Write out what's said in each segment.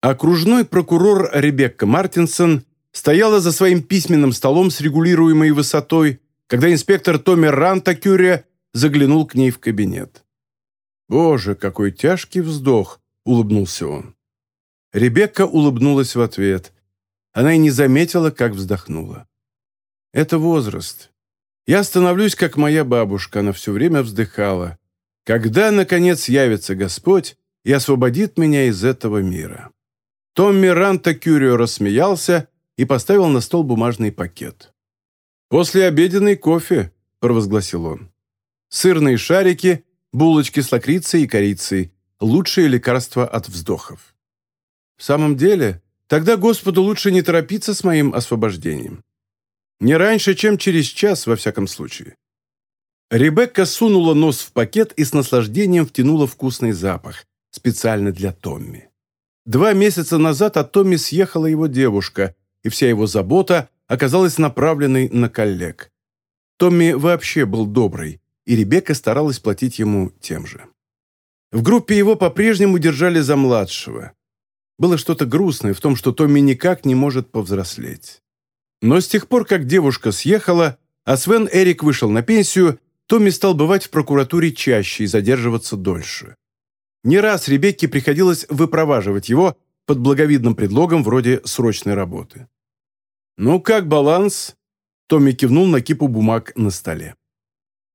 Окружной прокурор Ребекка Мартинсон стояла за своим письменным столом с регулируемой высотой, когда инспектор Томми Ранта Кюрия заглянул к ней в кабинет. «Боже, какой тяжкий вздох!» — улыбнулся он. Ребекка улыбнулась в ответ. Она и не заметила, как вздохнула. «Это возраст. Я становлюсь, как моя бабушка, она все время вздыхала. Когда, наконец, явится Господь и освободит меня из этого мира?» Томми Ранта Кюрио рассмеялся и поставил на стол бумажный пакет. «После обеденный кофе», — провозгласил он. «Сырные шарики, булочки с лакрицей и корицей — лучшее лекарство от вздохов». «В самом деле, тогда Господу лучше не торопиться с моим освобождением. Не раньше, чем через час, во всяком случае». Ребекка сунула нос в пакет и с наслаждением втянула вкусный запах, специально для Томми. Два месяца назад от Томми съехала его девушка, и вся его забота оказалась направленной на коллег. Томми вообще был добрый, и Ребекка старалась платить ему тем же. В группе его по-прежнему держали за младшего. Было что-то грустное в том, что Томми никак не может повзрослеть. Но с тех пор, как девушка съехала, а Свен Эрик вышел на пенсию, Томми стал бывать в прокуратуре чаще и задерживаться дольше. Не раз Ребекке приходилось выпроваживать его под благовидным предлогом вроде срочной работы. «Ну как баланс?» Томми кивнул на кипу бумаг на столе.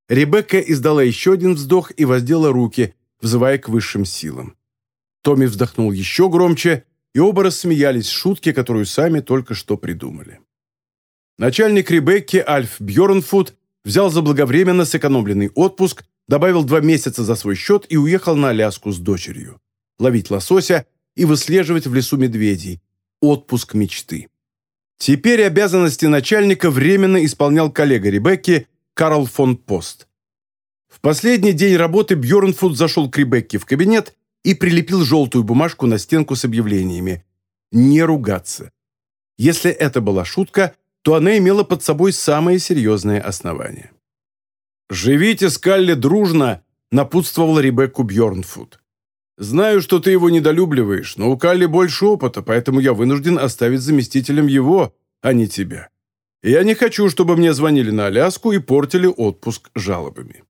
Ребекка издала еще один вздох и воздела руки, взывая к высшим силам. Томми вздохнул еще громче, и оба рассмеялись шутки, которую сами только что придумали. Начальник Ребекки Альф Бьорнфуд взял заблаговременно сэкономленный отпуск добавил два месяца за свой счет и уехал на Аляску с дочерью. Ловить лосося и выслеживать в лесу медведей. Отпуск мечты. Теперь обязанности начальника временно исполнял коллега Ребекки Карл фон Пост. В последний день работы Бьорнфуд зашел к Ребекке в кабинет и прилепил желтую бумажку на стенку с объявлениями «Не ругаться». Если это была шутка, то она имела под собой самое серьезное основание. «Живите с Калли дружно», – напутствовала Ребекку Бьорнфуд. «Знаю, что ты его недолюбливаешь, но у Калли больше опыта, поэтому я вынужден оставить заместителем его, а не тебя. я не хочу, чтобы мне звонили на Аляску и портили отпуск жалобами».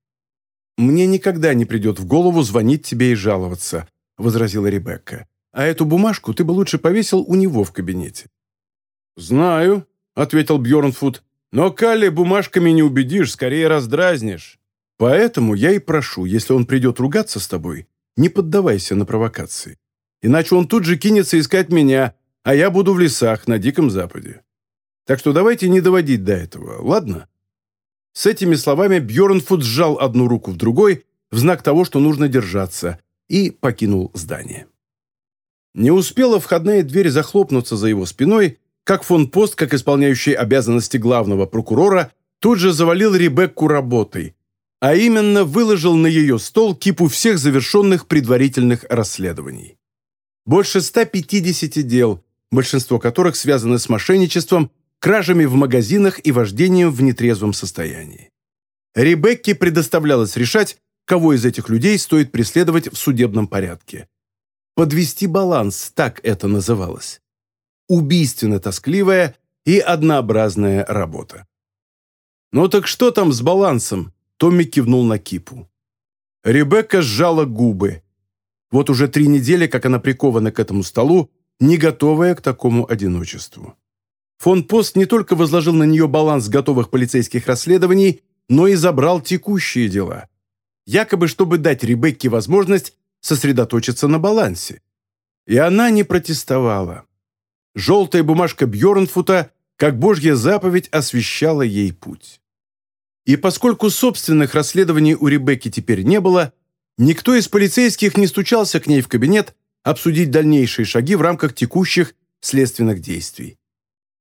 «Мне никогда не придет в голову звонить тебе и жаловаться», – возразила Ребекка. «А эту бумажку ты бы лучше повесил у него в кабинете». «Знаю», – ответил Бьорнфуд. Но Калли бумажками не убедишь, скорее раздразнишь. Поэтому я и прошу, если он придет ругаться с тобой, не поддавайся на провокации. Иначе он тут же кинется искать меня, а я буду в лесах на Диком Западе. Так что давайте не доводить до этого, ладно?» С этими словами Бьернфуд сжал одну руку в другой в знак того, что нужно держаться, и покинул здание. Не успела входная дверь захлопнуться за его спиной, как фон Пост, как исполняющий обязанности главного прокурора, тут же завалил Ребекку работой, а именно выложил на ее стол кипу всех завершенных предварительных расследований. Больше 150 дел, большинство которых связаны с мошенничеством, кражами в магазинах и вождением в нетрезвом состоянии. Ребекке предоставлялось решать, кого из этих людей стоит преследовать в судебном порядке. Подвести баланс, так это называлось убийственно тоскливая и однообразная работа. «Ну так что там с балансом?» Томми кивнул на кипу. Ребекка сжала губы. Вот уже три недели, как она прикована к этому столу, не готовая к такому одиночеству. Фон Пост не только возложил на нее баланс готовых полицейских расследований, но и забрал текущие дела. Якобы, чтобы дать Ребекке возможность сосредоточиться на балансе. И она не протестовала. Желтая бумажка Бьорнфута, как божья заповедь, освещала ей путь. И поскольку собственных расследований у Ребекки теперь не было, никто из полицейских не стучался к ней в кабинет обсудить дальнейшие шаги в рамках текущих следственных действий.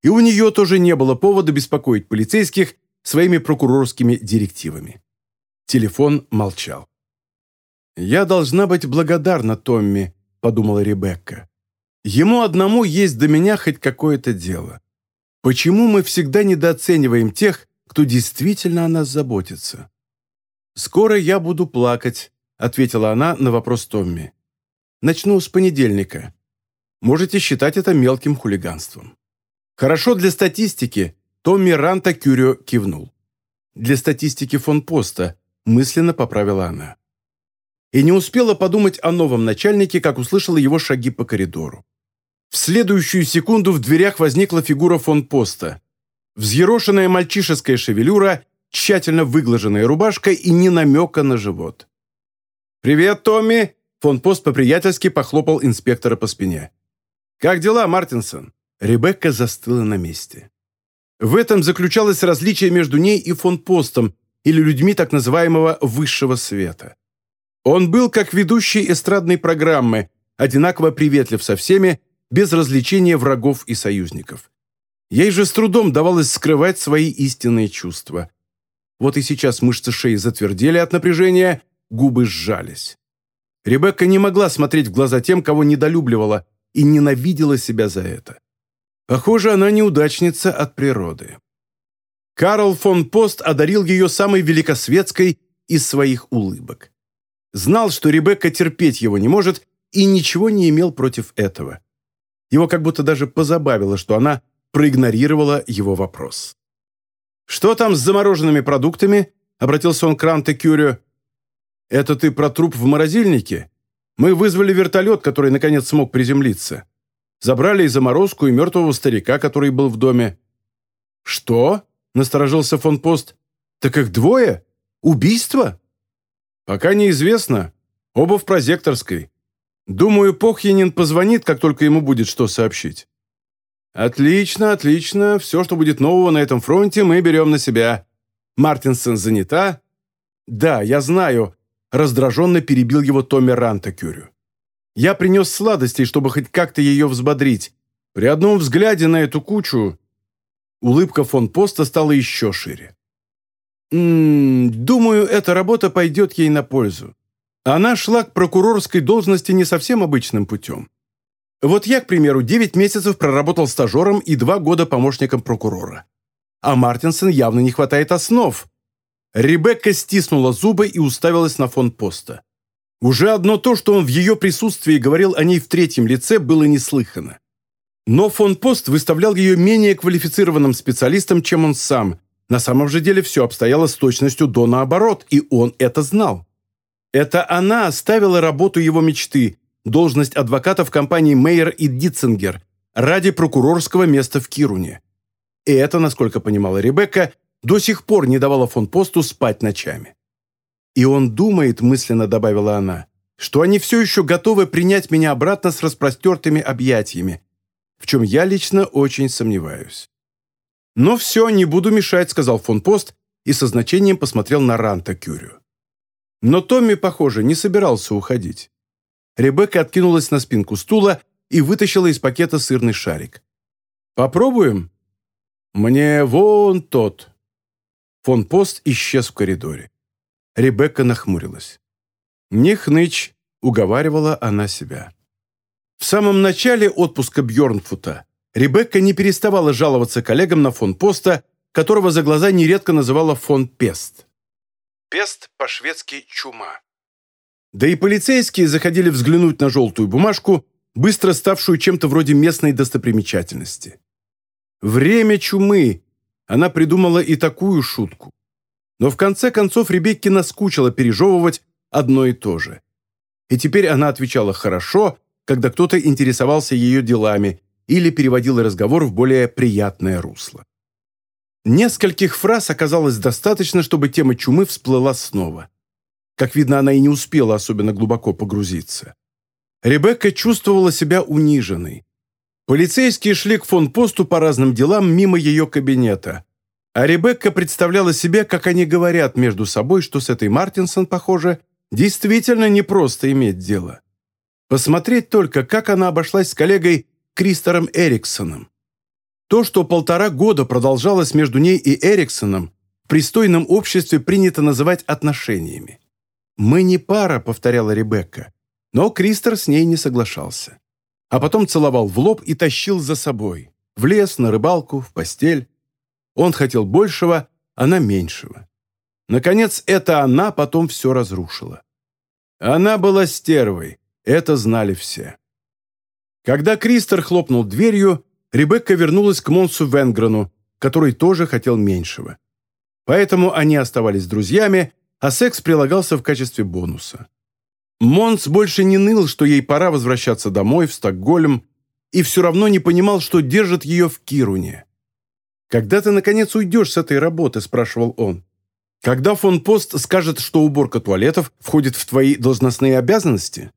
И у нее тоже не было повода беспокоить полицейских своими прокурорскими директивами. Телефон молчал. «Я должна быть благодарна Томми», — подумала Ребекка. Ему одному есть до меня хоть какое-то дело. Почему мы всегда недооцениваем тех, кто действительно о нас заботится? «Скоро я буду плакать», — ответила она на вопрос Томми. «Начну с понедельника. можете считать это мелким хулиганством. Хорошо для статистики, Томми Ранта Кюрио кивнул. Для статистики фон Поста, мысленно поправила она. И не успела подумать о новом начальнике, как услышала его шаги по коридору. В следующую секунду в дверях возникла фигура фон Поста. Взъерошенная мальчишеская шевелюра, тщательно выглаженная рубашка и ни намека на живот. «Привет, Томми!» Фон Пост по-приятельски похлопал инспектора по спине. «Как дела, Мартинсон?» Ребекка застыла на месте. В этом заключалось различие между ней и фон Постом, или людьми так называемого «высшего света». Он был как ведущий эстрадной программы, одинаково приветлив со всеми, без развлечения врагов и союзников. Ей же с трудом давалось скрывать свои истинные чувства. Вот и сейчас мышцы шеи затвердели от напряжения, губы сжались. Ребекка не могла смотреть в глаза тем, кого недолюбливала, и ненавидела себя за это. Похоже, она неудачница от природы. Карл фон Пост одарил ее самой великосветской из своих улыбок. Знал, что Ребекка терпеть его не может, и ничего не имел против этого. Его как будто даже позабавило, что она проигнорировала его вопрос. «Что там с замороженными продуктами?» — обратился он к Ранте Кюрио. «Это ты про труп в морозильнике? Мы вызвали вертолет, который наконец смог приземлиться. Забрали и заморозку, и мертвого старика, который был в доме». «Что?» — насторожился фон Пост. «Так их двое? Убийство?» «Пока неизвестно. Оба в прозекторской. Думаю, Похьянин позвонит, как только ему будет что сообщить». «Отлично, отлично. Все, что будет нового на этом фронте, мы берем на себя. Мартинсон занята?» «Да, я знаю. Раздраженно перебил его Томми Рантакюрю. «Я принес сладостей, чтобы хоть как-то ее взбодрить. При одном взгляде на эту кучу...» Улыбка фон Поста стала еще шире. «М -м, «Думаю, эта работа пойдет ей на пользу. Она шла к прокурорской должности не совсем обычным путем. Вот я, к примеру, 9 месяцев проработал стажером и 2 года помощником прокурора. А Мартинсон явно не хватает основ, Ребекка стиснула зубы и уставилась на фон поста. Уже одно то, что он в ее присутствии говорил о ней в третьем лице, было неслыхано. Но фон Пост выставлял ее менее квалифицированным специалистом, чем он сам. На самом же деле все обстояло с точностью до наоборот, и он это знал. Это она оставила работу его мечты, должность адвоката в компании Мейер и Дитцингер, ради прокурорского места в Кируне. И это, насколько понимала Ребекка, до сих пор не давала фон Посту спать ночами. «И он думает», — мысленно добавила она, «что они все еще готовы принять меня обратно с распростертыми объятиями, в чем я лично очень сомневаюсь». «Но все, не буду мешать», — сказал фон Пост и со значением посмотрел на Ранта Кюрю. Но Томми, похоже, не собирался уходить. Ребекка откинулась на спинку стула и вытащила из пакета сырный шарик. «Попробуем?» «Мне вон тот», Фон Пост исчез в коридоре. Ребекка нахмурилась. «Не хнычь», — уговаривала она себя. В самом начале отпуска Бьорнфута Ребекка не переставала жаловаться коллегам на фон Поста, которого за глаза нередко называла фон Пест. Пест по-шведски «чума». Да и полицейские заходили взглянуть на желтую бумажку, быстро ставшую чем-то вроде местной достопримечательности. Время чумы она придумала и такую шутку. Но в конце концов Ребекке наскучило пережевывать одно и то же. И теперь она отвечала «хорошо», когда кто-то интересовался ее делами или переводил разговор в более приятное русло. Нескольких фраз оказалось достаточно, чтобы тема чумы всплыла снова. Как видно, она и не успела особенно глубоко погрузиться. Ребекка чувствовала себя униженной. Полицейские шли к фон посту по разным делам мимо ее кабинета. А Ребекка представляла себе, как они говорят между собой, что с этой Мартинсон, похоже, действительно непросто иметь дело. Посмотреть только, как она обошлась с коллегой Кристором Эриксоном. То, что полтора года продолжалось между ней и Эриксоном, в пристойном обществе принято называть отношениями. «Мы не пара», — повторяла Ребекка. Но Кристор с ней не соглашался а потом целовал в лоб и тащил за собой. В лес, на рыбалку, в постель. Он хотел большего, она меньшего. Наконец, это она потом все разрушила. Она была стервой, это знали все. Когда Кристер хлопнул дверью, Ребекка вернулась к Монсу Венгрену, который тоже хотел меньшего. Поэтому они оставались друзьями, а секс прилагался в качестве бонуса. Монс больше не ныл, что ей пора возвращаться домой, в Стокгольм, и все равно не понимал, что держит ее в Кируне. «Когда ты, наконец, уйдешь с этой работы?» – спрашивал он. «Когда фон Пост скажет, что уборка туалетов входит в твои должностные обязанности?»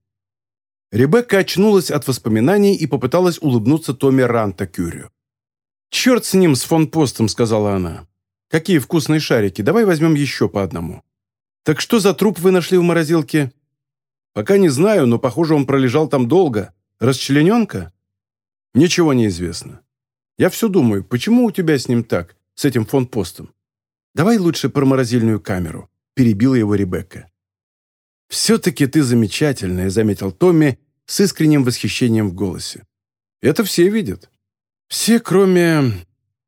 Ребекка очнулась от воспоминаний и попыталась улыбнуться Томми Ранта Кюрю. «Черт с ним, с фон Постом», – сказала она. «Какие вкусные шарики, давай возьмем еще по одному». «Так что за труп вы нашли в морозилке?» «Пока не знаю, но, похоже, он пролежал там долго. Расчлененка?» «Ничего не известно. Я все думаю, почему у тебя с ним так, с этим фон Постом? Давай лучше про морозильную камеру», – перебила его Ребекка. «Все-таки ты замечательная», – заметил Томми с искренним восхищением в голосе. «Это все видят. Все, кроме...»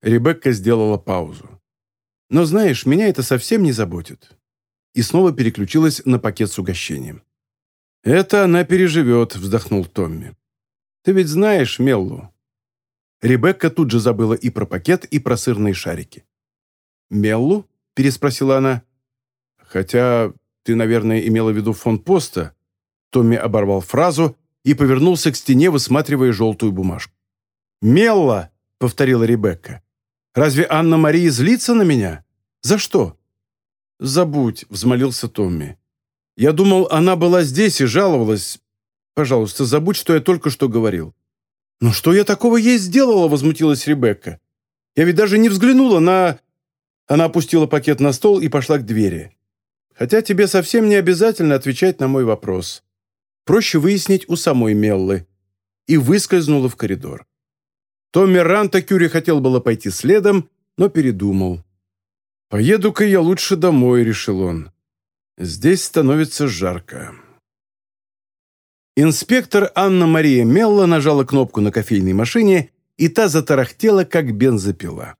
Ребекка сделала паузу. «Но знаешь, меня это совсем не заботит». И снова переключилась на пакет с угощением. «Это она переживет», — вздохнул Томми. «Ты ведь знаешь Меллу». Ребекка тут же забыла и про пакет, и про сырные шарики. «Меллу?» — переспросила она. «Хотя ты, наверное, имела в виду фон Поста». Томми оборвал фразу и повернулся к стене, высматривая желтую бумажку. «Мелла!» — повторила Ребекка. «Разве Анна-Мария злится на меня? За что?» «Забудь», — взмолился Томми. «Я думал, она была здесь и жаловалась. Пожалуйста, забудь, что я только что говорил». «Ну что я такого ей сделала?» — возмутилась Ребекка. «Я ведь даже не взглянула на...» Она опустила пакет на стол и пошла к двери. «Хотя тебе совсем не обязательно отвечать на мой вопрос. Проще выяснить у самой Меллы». И выскользнула в коридор. Томми Ранта Кюри хотел было пойти следом, но передумал. «Поеду-ка я лучше домой», — решил он. «Здесь становится жарко». Инспектор Анна-Мария Мелла нажала кнопку на кофейной машине, и та затарахтела, как бензопила.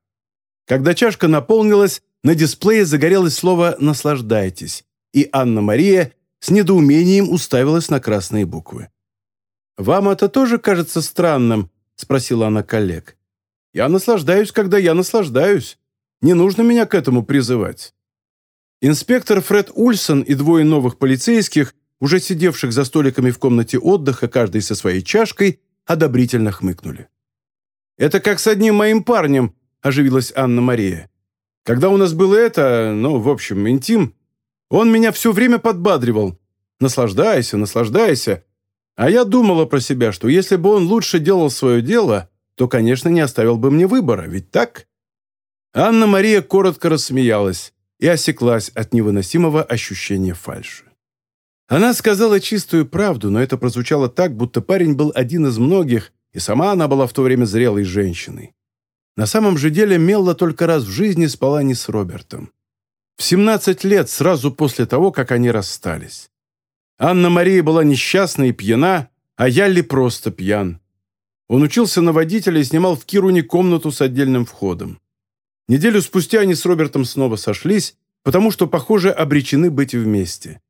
Когда чашка наполнилась, на дисплее загорелось слово «наслаждайтесь», и Анна-Мария с недоумением уставилась на красные буквы. «Вам это тоже кажется странным?» – спросила она коллег. «Я наслаждаюсь, когда я наслаждаюсь. Не нужно меня к этому призывать». Инспектор Фред Ульсон и двое новых полицейских, уже сидевших за столиками в комнате отдыха, каждый со своей чашкой, одобрительно хмыкнули. «Это как с одним моим парнем», – оживилась Анна-Мария. «Когда у нас было это, ну, в общем, интим, он меня все время подбадривал. Наслаждайся, наслаждайся. А я думала про себя, что если бы он лучше делал свое дело, то, конечно, не оставил бы мне выбора, ведь так? Анна-Мария коротко рассмеялась и осеклась от невыносимого ощущения фальши. Она сказала чистую правду, но это прозвучало так, будто парень был один из многих, и сама она была в то время зрелой женщиной. На самом же деле Мелла только раз в жизни спала не с Робертом. В 17 лет, сразу после того, как они расстались. Анна-Мария была несчастна и пьяна, а Ялли просто пьян. Он учился на водителя и снимал в Кируне комнату с отдельным входом. Неделю спустя они с Робертом снова сошлись, потому что, похоже, обречены быть вместе.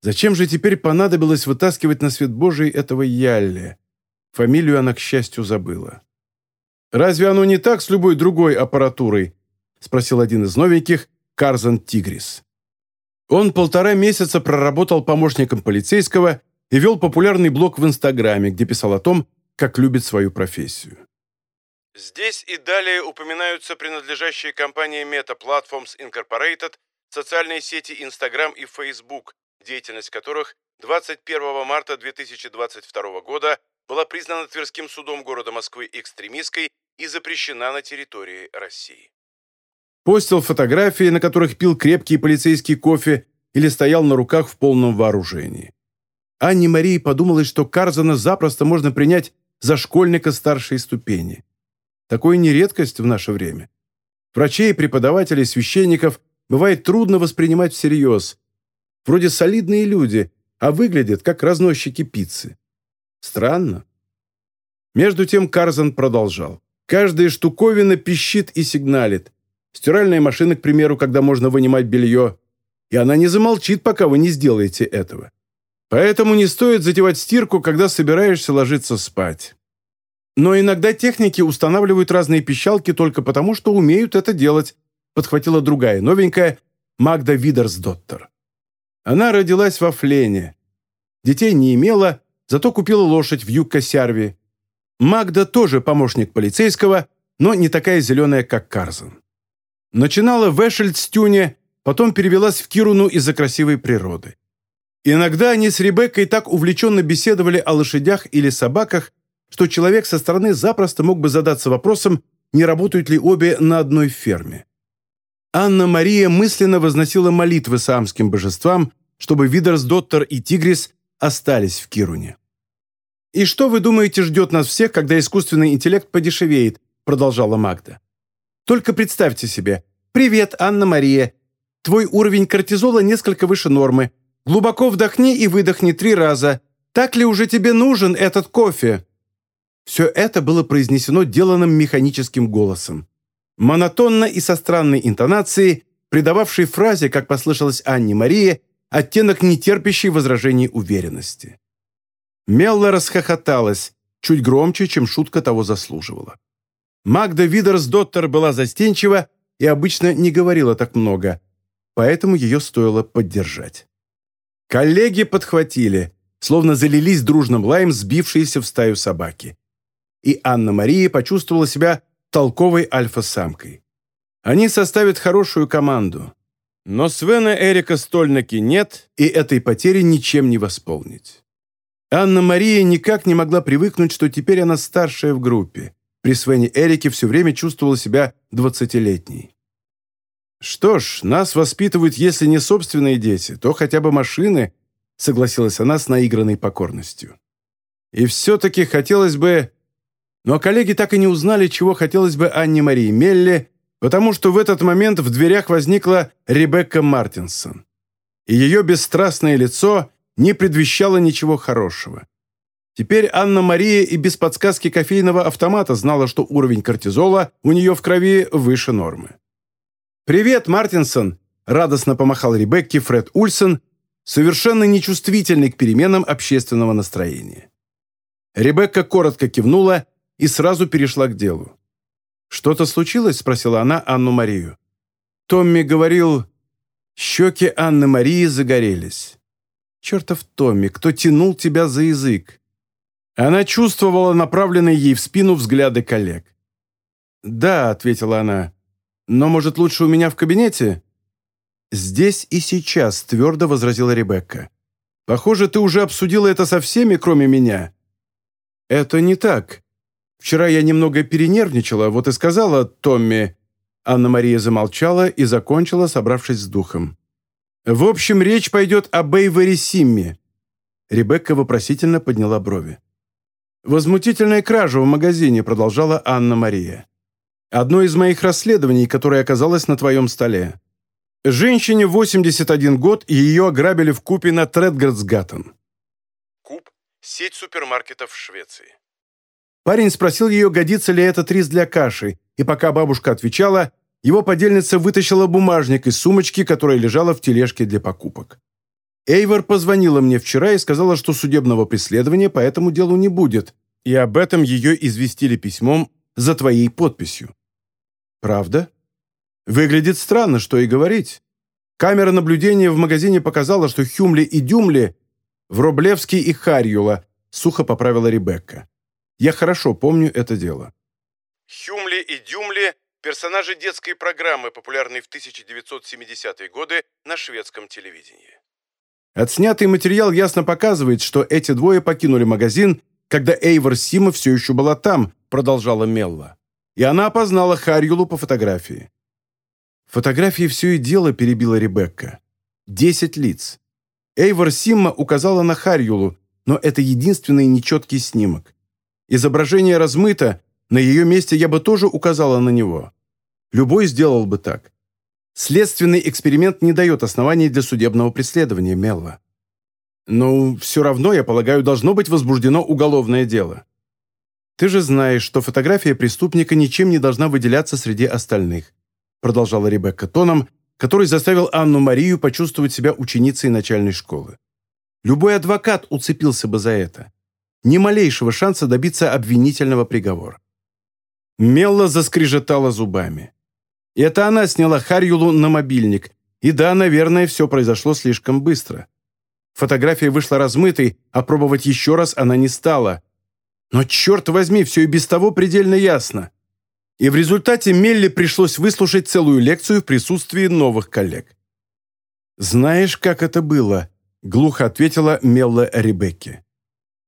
Зачем же теперь понадобилось вытаскивать на свет Божий этого Ялли? Фамилию она, к счастью, забыла. «Разве оно не так с любой другой аппаратурой?» – спросил один из новеньких, Карзан Тигрис. Он полтора месяца проработал помощником полицейского и вел популярный блог в Инстаграме, где писал о том, как любит свою профессию. Здесь и далее упоминаются принадлежащие компании Meta Platforms Incorporated, социальные сети Instagram и Facebook, деятельность которых 21 марта 2022 года была признана Тверским судом города Москвы экстремистской и запрещена на территории России постил фотографии, на которых пил крепкий полицейский кофе или стоял на руках в полном вооружении. Анне Марии подумалось, что Карзана запросто можно принять за школьника старшей ступени. Такое не редкость в наше время. Врачей, преподавателей, священников бывает трудно воспринимать всерьез. Вроде солидные люди, а выглядят как разносчики пиццы. Странно. Между тем Карзан продолжал. Каждая штуковина пищит и сигналит стиральная машина, к примеру, когда можно вынимать белье, и она не замолчит, пока вы не сделаете этого. Поэтому не стоит затевать стирку, когда собираешься ложиться спать. Но иногда техники устанавливают разные пищалки только потому, что умеют это делать, подхватила другая новенькая, Магда Видерсдоттер. Она родилась во Флене. Детей не имела, зато купила лошадь в Юккосярве. Магда тоже помощник полицейского, но не такая зеленая, как Карзен. Начинала в Эшельдстюне, потом перевелась в Кируну из-за красивой природы. Иногда они с Ребеккой так увлеченно беседовали о лошадях или собаках, что человек со стороны запросто мог бы задаться вопросом, не работают ли обе на одной ферме. Анна-Мария мысленно возносила молитвы саамским божествам, чтобы Видерсдоттер и Тигрис остались в Кируне. «И что, вы думаете, ждет нас всех, когда искусственный интеллект подешевеет?» продолжала Магда. «Только представьте себе. Привет, Анна-Мария. Твой уровень кортизола несколько выше нормы. Глубоко вдохни и выдохни три раза. Так ли уже тебе нужен этот кофе?» Все это было произнесено деланным механическим голосом. Монотонно и со странной интонацией, придававшей фразе, как послышалось Анне Марии, оттенок нетерпящей возражений уверенности. Мелла расхохоталась, чуть громче, чем шутка того заслуживала. Магда Видерсдоттер была застенчива и обычно не говорила так много, поэтому ее стоило поддержать. Коллеги подхватили, словно залились дружным лаем сбившиеся в стаю собаки. И Анна-Мария почувствовала себя толковой альфа-самкой. Они составят хорошую команду. Но Свена Эрика Стольнаки нет, и этой потери ничем не восполнить. Анна-Мария никак не могла привыкнуть, что теперь она старшая в группе. При Свене Эрике все время чувствовала себя двадцатилетней. «Что ж, нас воспитывают, если не собственные дети, то хотя бы машины», согласилась она с наигранной покорностью. «И все-таки хотелось бы но коллеги так и не узнали, чего хотелось бы Анне Марии Мелле, потому что в этот момент в дверях возникла Ребекка Мартинсон. И ее бесстрастное лицо не предвещало ничего хорошего. Теперь Анна-Мария и без подсказки кофейного автомата знала, что уровень кортизола у нее в крови выше нормы. «Привет, Мартинсон!» – радостно помахал Ребекке Фред Ульсен, совершенно нечувствительный к переменам общественного настроения. Ребекка коротко кивнула и сразу перешла к делу. «Что-то случилось?» – спросила она Анну-Марию. Томми говорил... Щеки Анны-Марии загорелись. «Чертов Томми, кто тянул тебя за язык?» Она чувствовала направленные ей в спину взгляды коллег. «Да», — ответила она, — «но, может, лучше у меня в кабинете?» «Здесь и сейчас», — твердо возразила Ребекка. «Похоже, ты уже обсудила это со всеми, кроме меня». «Это не так. Вчера я немного перенервничала, вот и сказала Томми...» Анна-Мария замолчала и закончила, собравшись с духом. «В общем, речь пойдет о Бейвери Симме». Ребекка вопросительно подняла брови. «Возмутительная кража в магазине», — продолжала Анна-Мария. «Одно из моих расследований, которое оказалось на твоем столе. Женщине 81 год, и ее ограбили в Купе на Тредгардсгаттен». Куб – сеть супермаркетов в Швеции. Парень спросил ее, годится ли этот рис для каши, и пока бабушка отвечала, его подельница вытащила бумажник из сумочки, которая лежала в тележке для покупок. Эйвор позвонила мне вчера и сказала, что судебного преследования по этому делу не будет, и об этом ее известили письмом за твоей подписью. Правда? Выглядит странно, что и говорить. Камера наблюдения в магазине показала, что Хюмли и Дюмли в Роблевский и Харьюла, сухо поправила Ребекка. Я хорошо помню это дело. Хюмли и Дюмли – персонажи детской программы, популярной в 1970-е годы на шведском телевидении. Отснятый материал ясно показывает, что эти двое покинули магазин, когда Эйвор Сима все еще была там, продолжала Мелла. И она опознала Харьюлу по фотографии. Фотографии все и дело перебила Ребекка. Десять лиц. Эйвор Симма указала на Харьюлу, но это единственный нечеткий снимок. Изображение размыто, на ее месте я бы тоже указала на него. Любой сделал бы так. Следственный эксперимент не дает оснований для судебного преследования Мелла. Ну, все равно, я полагаю, должно быть возбуждено уголовное дело. Ты же знаешь, что фотография преступника ничем не должна выделяться среди остальных, продолжала Ребекка тоном, который заставил Анну-Марию почувствовать себя ученицей начальной школы. Любой адвокат уцепился бы за это. ни малейшего шанса добиться обвинительного приговора. Мелла заскрежетала зубами. Это она сняла Харьюлу на мобильник. И да, наверное, все произошло слишком быстро. Фотография вышла размытой, а пробовать еще раз она не стала. Но, черт возьми, все и без того предельно ясно. И в результате Мелли пришлось выслушать целую лекцию в присутствии новых коллег. «Знаешь, как это было?» – глухо ответила Мелла Ребекке.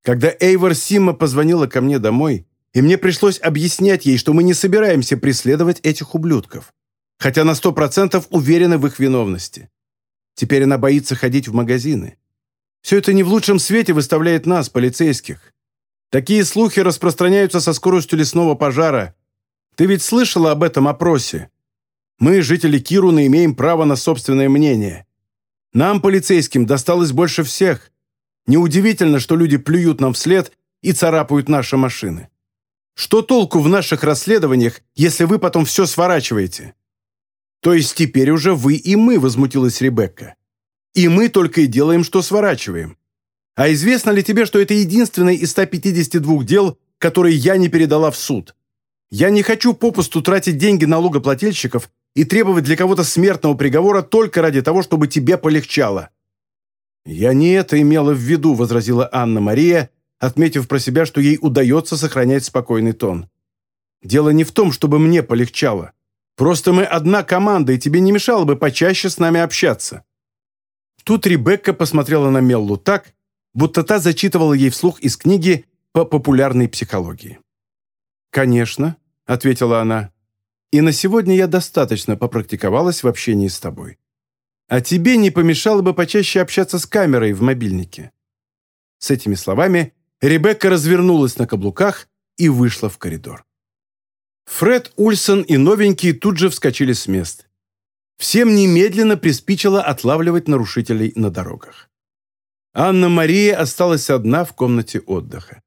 «Когда Эйвор Сима позвонила ко мне домой, и мне пришлось объяснять ей, что мы не собираемся преследовать этих ублюдков, хотя на сто процентов уверены в их виновности. Теперь она боится ходить в магазины. Все это не в лучшем свете выставляет нас, полицейских. Такие слухи распространяются со скоростью лесного пожара. Ты ведь слышала об этом опросе? Мы, жители Кируна, имеем право на собственное мнение. Нам, полицейским, досталось больше всех. Неудивительно, что люди плюют нам вслед и царапают наши машины. Что толку в наших расследованиях, если вы потом все сворачиваете? То есть теперь уже вы и мы, возмутилась Ребекка. И мы только и делаем, что сворачиваем. А известно ли тебе, что это единственное из 152 дел, которые я не передала в суд? Я не хочу попусту тратить деньги налогоплательщиков и требовать для кого-то смертного приговора только ради того, чтобы тебе полегчало». «Я не это имела в виду», — возразила Анна-Мария, отметив про себя, что ей удается сохранять спокойный тон. «Дело не в том, чтобы мне полегчало. Просто мы одна команда, и тебе не мешало бы почаще с нами общаться. Тут Ребекка посмотрела на Меллу так, будто та зачитывала ей вслух из книги по популярной психологии. «Конечно», — ответила она, — «и на сегодня я достаточно попрактиковалась в общении с тобой. А тебе не помешало бы почаще общаться с камерой в мобильнике». С этими словами Ребекка развернулась на каблуках и вышла в коридор. Фред Ульсон и новенькие тут же вскочили с мест. Всем немедленно приспичило отлавливать нарушителей на дорогах. Анна-Мария осталась одна в комнате отдыха.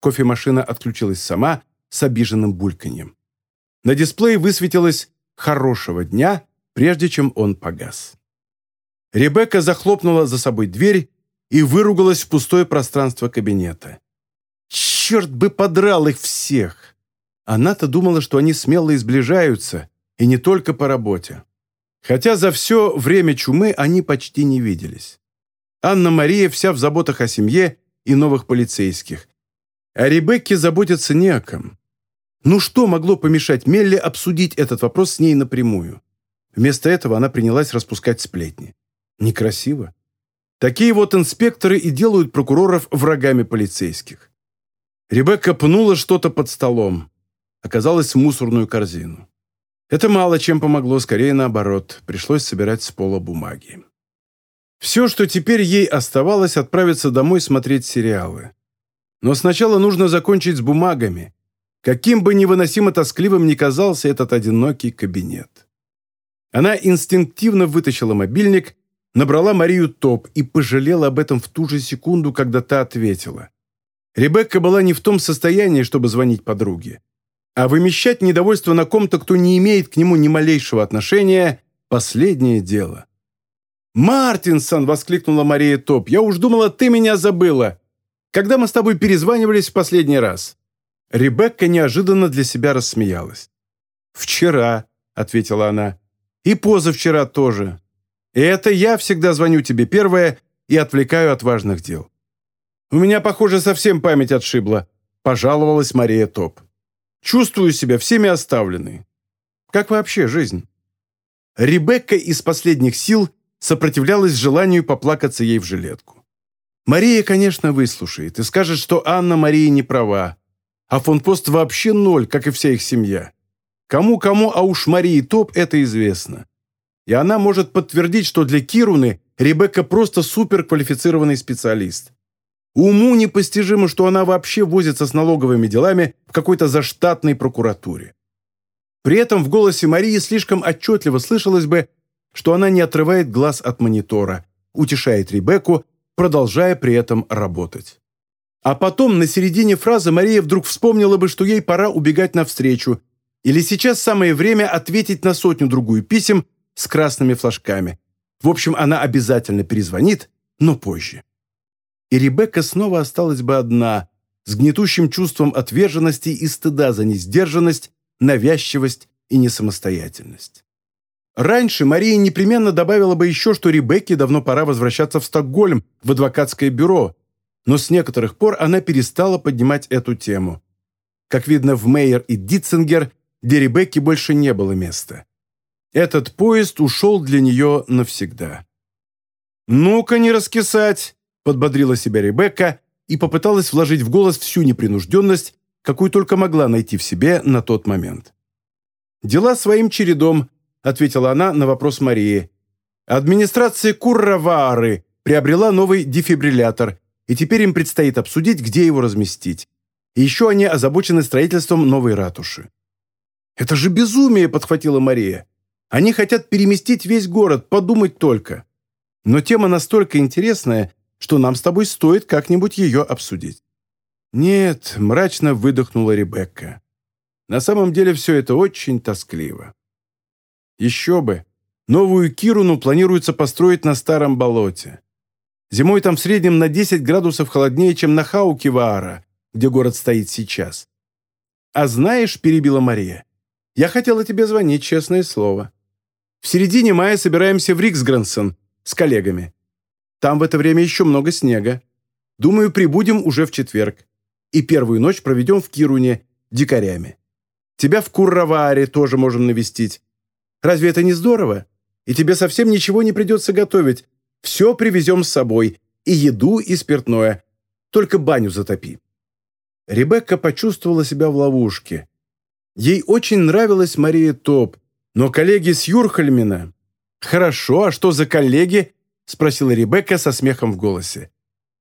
Кофемашина отключилась сама с обиженным бульканьем. На дисплее высветилось «хорошего дня», прежде чем он погас. Ребекка захлопнула за собой дверь и выругалась в пустое пространство кабинета. «Черт бы подрал их всех!» Она-то думала, что они смело изближаются, и не только по работе хотя за все время чумы они почти не виделись. Анна-Мария вся в заботах о семье и новых полицейских. А Ребекке заботиться не о ком. Ну что могло помешать Мелли обсудить этот вопрос с ней напрямую? Вместо этого она принялась распускать сплетни. Некрасиво. Такие вот инспекторы и делают прокуроров врагами полицейских. Ребекка пнула что-то под столом. Оказалось, мусорную корзину. Это мало чем помогло, скорее наоборот. Пришлось собирать с пола бумаги. Все, что теперь ей оставалось, отправиться домой смотреть сериалы. Но сначала нужно закончить с бумагами. Каким бы невыносимо тоскливым ни казался этот одинокий кабинет. Она инстинктивно вытащила мобильник, набрала Марию Топ и пожалела об этом в ту же секунду, когда та ответила. Ребекка была не в том состоянии, чтобы звонить подруге. А вымещать недовольство на ком-то, кто не имеет к нему ни малейшего отношения – последнее дело. «Мартинсон!» – воскликнула Мария Топ. «Я уж думала, ты меня забыла. Когда мы с тобой перезванивались в последний раз?» Ребекка неожиданно для себя рассмеялась. «Вчера», — ответила она, — «и позавчера тоже. И это я всегда звоню тебе первое и отвлекаю от важных дел». «У меня, похоже, совсем память отшибла», — пожаловалась Мария Топ. Чувствую себя всеми оставленной. Как вообще жизнь? Ребекка из последних сил сопротивлялась желанию поплакаться ей в жилетку. Мария, конечно, выслушает и скажет, что Анна Мария не права, а фон Пост вообще ноль, как и вся их семья. Кому-кому, а уж Марии Топ это известно. И она может подтвердить, что для Кируны Ребекка просто суперквалифицированный специалист. Уму непостижимо, что она вообще возится с налоговыми делами в какой-то заштатной прокуратуре. При этом в голосе Марии слишком отчетливо слышалось бы, что она не отрывает глаз от монитора, утешает Ребекку, продолжая при этом работать. А потом, на середине фразы, Мария вдруг вспомнила бы, что ей пора убегать навстречу, или сейчас самое время ответить на сотню-другую писем с красными флажками. В общем, она обязательно перезвонит, но позже и Ребекка снова осталась бы одна, с гнетущим чувством отверженности и стыда за несдержанность, навязчивость и несамостоятельность. Раньше Мария непременно добавила бы еще, что Ребекке давно пора возвращаться в Стокгольм, в адвокатское бюро, но с некоторых пор она перестала поднимать эту тему. Как видно, в Мейер и Дитцингер, где Ребекке больше не было места. Этот поезд ушел для нее навсегда. «Ну-ка не раскисать!» – подбодрила себя Ребекка и попыталась вложить в голос всю непринужденность, какую только могла найти в себе на тот момент. «Дела своим чередом», – ответила она на вопрос Марии. «Администрация Курраваары приобрела новый дефибриллятор, и теперь им предстоит обсудить, где его разместить. И еще они озабочены строительством новой ратуши». «Это же безумие!» – подхватила Мария. «Они хотят переместить весь город, подумать только. Но тема настолько интересная, что нам с тобой стоит как-нибудь ее обсудить». «Нет», — мрачно выдохнула Ребекка. «На самом деле все это очень тоскливо». «Еще бы! Новую Кируну планируется построить на Старом болоте. Зимой там в среднем на 10 градусов холоднее, чем на Хаукиваара, где город стоит сейчас. «А знаешь», — перебила Мария, — «я хотела тебе звонить, честное слово. В середине мая собираемся в Риксгрансен с коллегами. Там в это время еще много снега. Думаю, прибудем уже в четверг. И первую ночь проведем в Кируне дикарями. Тебя в Курраваре тоже можем навестить. Разве это не здорово? И тебе совсем ничего не придется готовить. Все привезем с собой. И еду, и спиртное. Только баню затопи». Ребекка почувствовала себя в ловушке. Ей очень нравилась Мария Топ, но коллеги с Юрхальмина... «Хорошо, а что за коллеги?» – спросила Ребекка со смехом в голосе.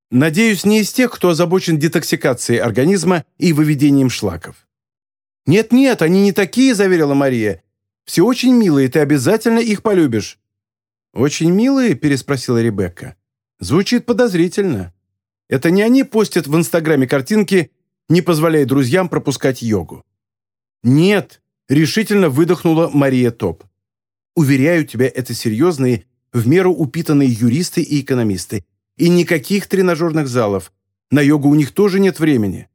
«Надеюсь, не из тех, кто озабочен детоксикацией организма и выведением шлаков». «Нет-нет, они не такие», – заверила Мария. «Все очень милые, ты обязательно их полюбишь». «Очень милые?» – переспросила Ребекка. «Звучит подозрительно. Это не они постят в Инстаграме картинки, не позволяя друзьям пропускать йогу». «Нет», – решительно выдохнула Мария Топ. «Уверяю тебя, это серьезные в меру упитанные юристы и экономисты. И никаких тренажерных залов. На йогу у них тоже нет времени.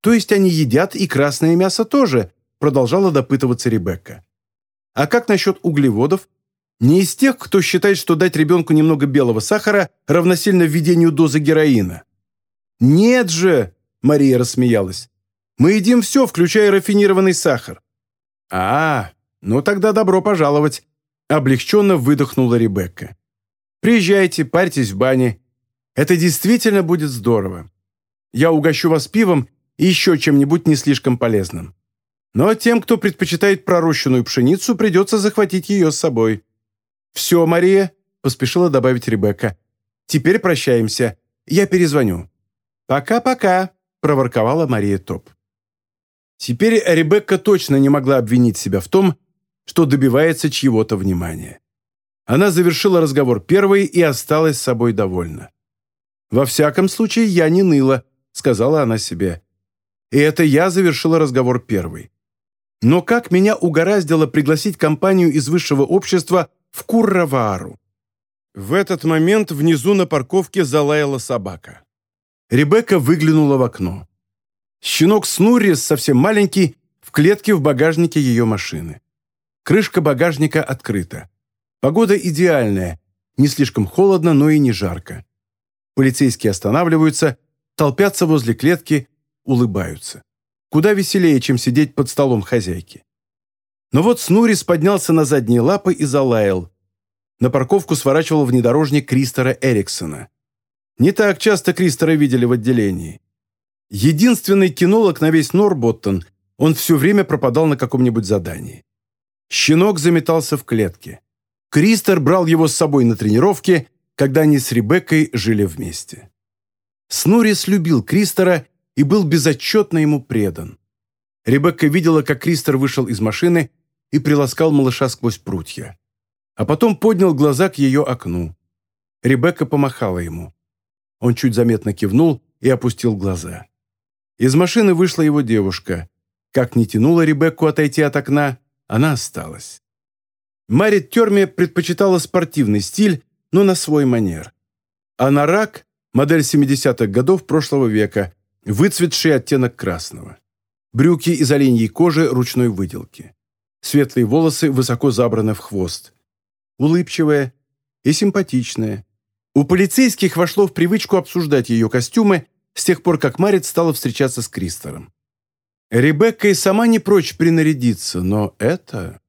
То есть они едят и красное мясо тоже, продолжала допытываться Ребекка. А как насчет углеводов? Не из тех, кто считает, что дать ребенку немного белого сахара равносильно введению дозы героина. «Нет же!» – Мария рассмеялась. «Мы едим все, включая рафинированный сахар». «А, ну тогда добро пожаловать. Облегченно выдохнула Ребекка. «Приезжайте, парьтесь в бане. Это действительно будет здорово. Я угощу вас пивом и еще чем-нибудь не слишком полезным. Но тем, кто предпочитает пророщенную пшеницу, придется захватить ее с собой». «Все, Мария», — поспешила добавить Ребекка. «Теперь прощаемся. Я перезвоню». «Пока-пока», — проворковала Мария Топ. Теперь Ребекка точно не могла обвинить себя в том, что добивается чьего-то внимания. Она завершила разговор первой и осталась с собой довольна. «Во всяком случае, я не ныла», — сказала она себе. И это я завершила разговор первой. Но как меня угораздило пригласить компанию из высшего общества в Курраваару? В этот момент внизу на парковке залаяла собака. Ребекка выглянула в окно. Щенок Снуррис, совсем маленький, в клетке в багажнике ее машины. Крышка багажника открыта. Погода идеальная. Не слишком холодно, но и не жарко. Полицейские останавливаются, толпятся возле клетки, улыбаются. Куда веселее, чем сидеть под столом хозяйки. Но вот Снурис поднялся на задние лапы и залаял. На парковку сворачивал внедорожник Кристера Эриксона. Не так часто Кристера видели в отделении. Единственный кинолог на весь Норботтон, он все время пропадал на каком-нибудь задании. Щенок заметался в клетке. Кристер брал его с собой на тренировки, когда они с Ребеккой жили вместе. Снурис любил Кристера и был безотчетно ему предан. Ребекка видела, как Кристер вышел из машины и приласкал малыша сквозь прутья. А потом поднял глаза к ее окну. Ребекка помахала ему. Он чуть заметно кивнул и опустил глаза. Из машины вышла его девушка. Как не тянула Ребекку отойти от окна, она осталась. Марит Терме предпочитала спортивный стиль, но на свой манер. А Нарак, модель 70-х годов прошлого века, Выцветший оттенок красного. Брюки из оленьей кожи ручной выделки. Светлые волосы высоко забраны в хвост. Улыбчивая и симпатичная. У полицейских вошло в привычку обсуждать ее костюмы с тех пор, как Марит стала встречаться с Кристором. Ребекка и сама не прочь принарядиться, но это...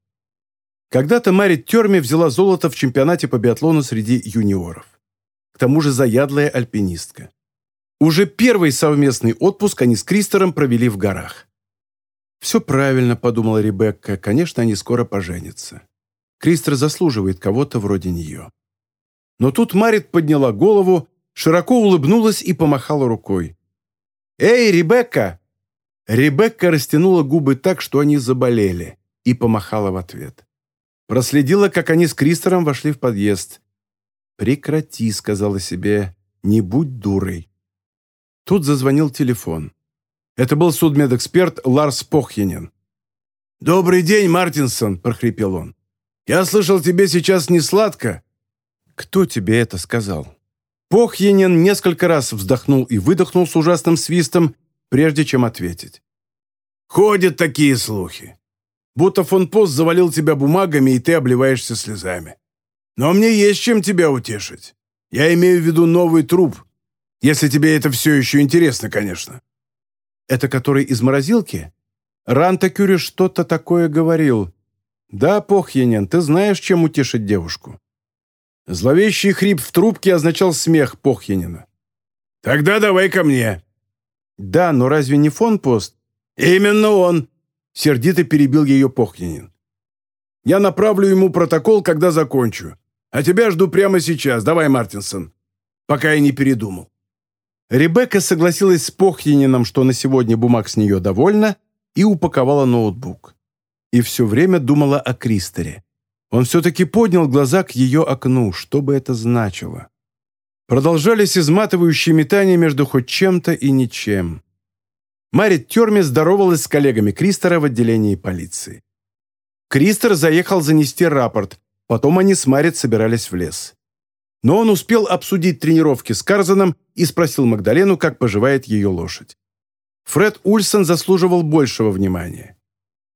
Когда-то Марит Терми взяла золото в чемпионате по биатлону среди юниоров. К тому же заядлая альпинистка. Уже первый совместный отпуск они с Кристором провели в горах. «Все правильно», — подумала Ребекка, — «конечно, они скоро поженятся. Кристор заслуживает кого-то вроде нее». Но тут Марит подняла голову, широко улыбнулась и помахала рукой. «Эй, Ребекка!» Ребекка растянула губы так, что они заболели, и помахала в ответ. Проследила, как они с Кристором вошли в подъезд. «Прекрати», — сказала себе, — «не будь дурой». Тут зазвонил телефон. Это был судмедэксперт Ларс Похьянин. «Добрый день, Мартинсон», — прохрипел он. «Я слышал, тебе сейчас не сладко». «Кто тебе это сказал?» Похьянин несколько раз вздохнул и выдохнул с ужасным свистом, прежде чем ответить. «Ходят такие слухи. Будто фон Пост завалил тебя бумагами, и ты обливаешься слезами. Но мне есть чем тебя утешить. Я имею в виду новый труп, если тебе это все еще интересно, конечно». «Это который из морозилки?» Ранта Кюри что-то такое говорил. «Да, Похьянин, ты знаешь, чем утешить девушку?» Зловещий хрип в трубке означал смех Похьянина. «Тогда давай ко мне. «Да, но разве не фон пост?» «Именно он!» — сердито перебил ее Похнинин. «Я направлю ему протокол, когда закончу. А тебя жду прямо сейчас. Давай, Мартинсон, пока я не передумал». Ребекка согласилась с Похьянином, что на сегодня бумаг с нее довольна, и упаковала ноутбук. И все время думала о Кристоре. Он все-таки поднял глаза к ее окну, что бы это значило. Продолжались изматывающие метания между хоть чем-то и ничем. Марит Терми здоровалась с коллегами Кристера в отделении полиции. Кристер заехал занести рапорт, потом они с Марит собирались в лес. Но он успел обсудить тренировки с Карзаном и спросил Магдалену, как поживает ее лошадь. Фред Ульсон заслуживал большего внимания.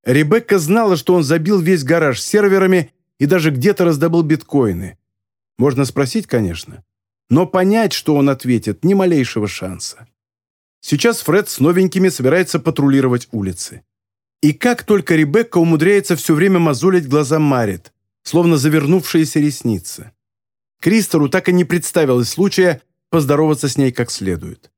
Ребекка знала, что он забил весь гараж серверами и даже где-то раздобыл биткоины. Можно спросить, конечно но понять, что он ответит, ни малейшего шанса. Сейчас Фред с новенькими собирается патрулировать улицы. И как только Ребекка умудряется все время мозолить глаза Марит, словно завернувшиеся ресницы. Кристору так и не представилось случая поздороваться с ней как следует.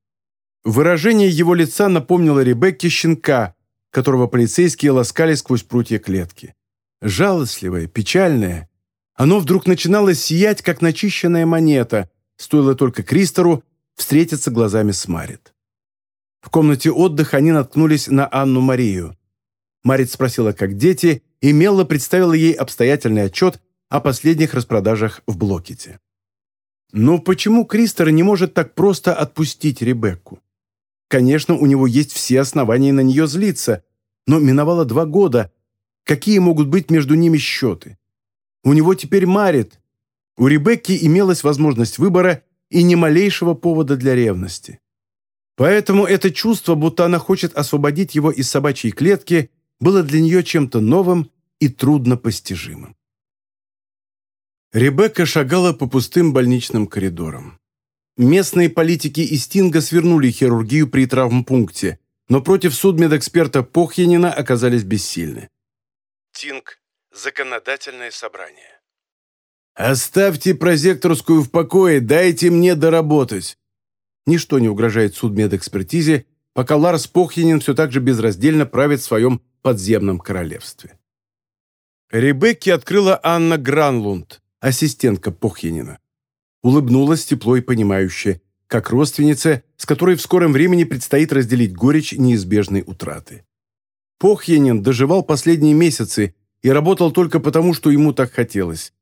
Выражение его лица напомнило Ребекке щенка, которого полицейские ласкали сквозь прутья клетки. Жалостливое, печальное. Оно вдруг начинало сиять, как начищенная монета, Стоило только Кристору встретиться глазами с Марит. В комнате отдыха они наткнулись на Анну-Марию. Марит спросила, как дети, и Мелла представила ей обстоятельный отчет о последних распродажах в Блокете. Но почему Кристор не может так просто отпустить Ребекку? Конечно, у него есть все основания на нее злиться, но миновало два года. Какие могут быть между ними счеты? У него теперь Марит, у Ребекки имелась возможность выбора и ни малейшего повода для ревности. Поэтому это чувство, будто она хочет освободить его из собачьей клетки, было для нее чем-то новым и труднопостижимым. Ребекка шагала по пустым больничным коридорам. Местные политики из Стинга свернули хирургию при травмпункте, но против судмедэксперта Похьянина оказались бессильны. Тинг – законодательное собрание. «Оставьте прозекторскую в покое, дайте мне доработать!» Ничто не угрожает судмедэкспертизе, пока Ларс Похьянин все так же безраздельно правит в своем подземном королевстве. Ребекке открыла Анна Гранлунд, ассистентка Похьянина. Улыбнулась тепло и понимающе, как родственница, с которой в скором времени предстоит разделить горечь неизбежной утраты. Похьянин доживал последние месяцы и работал только потому, что ему так хотелось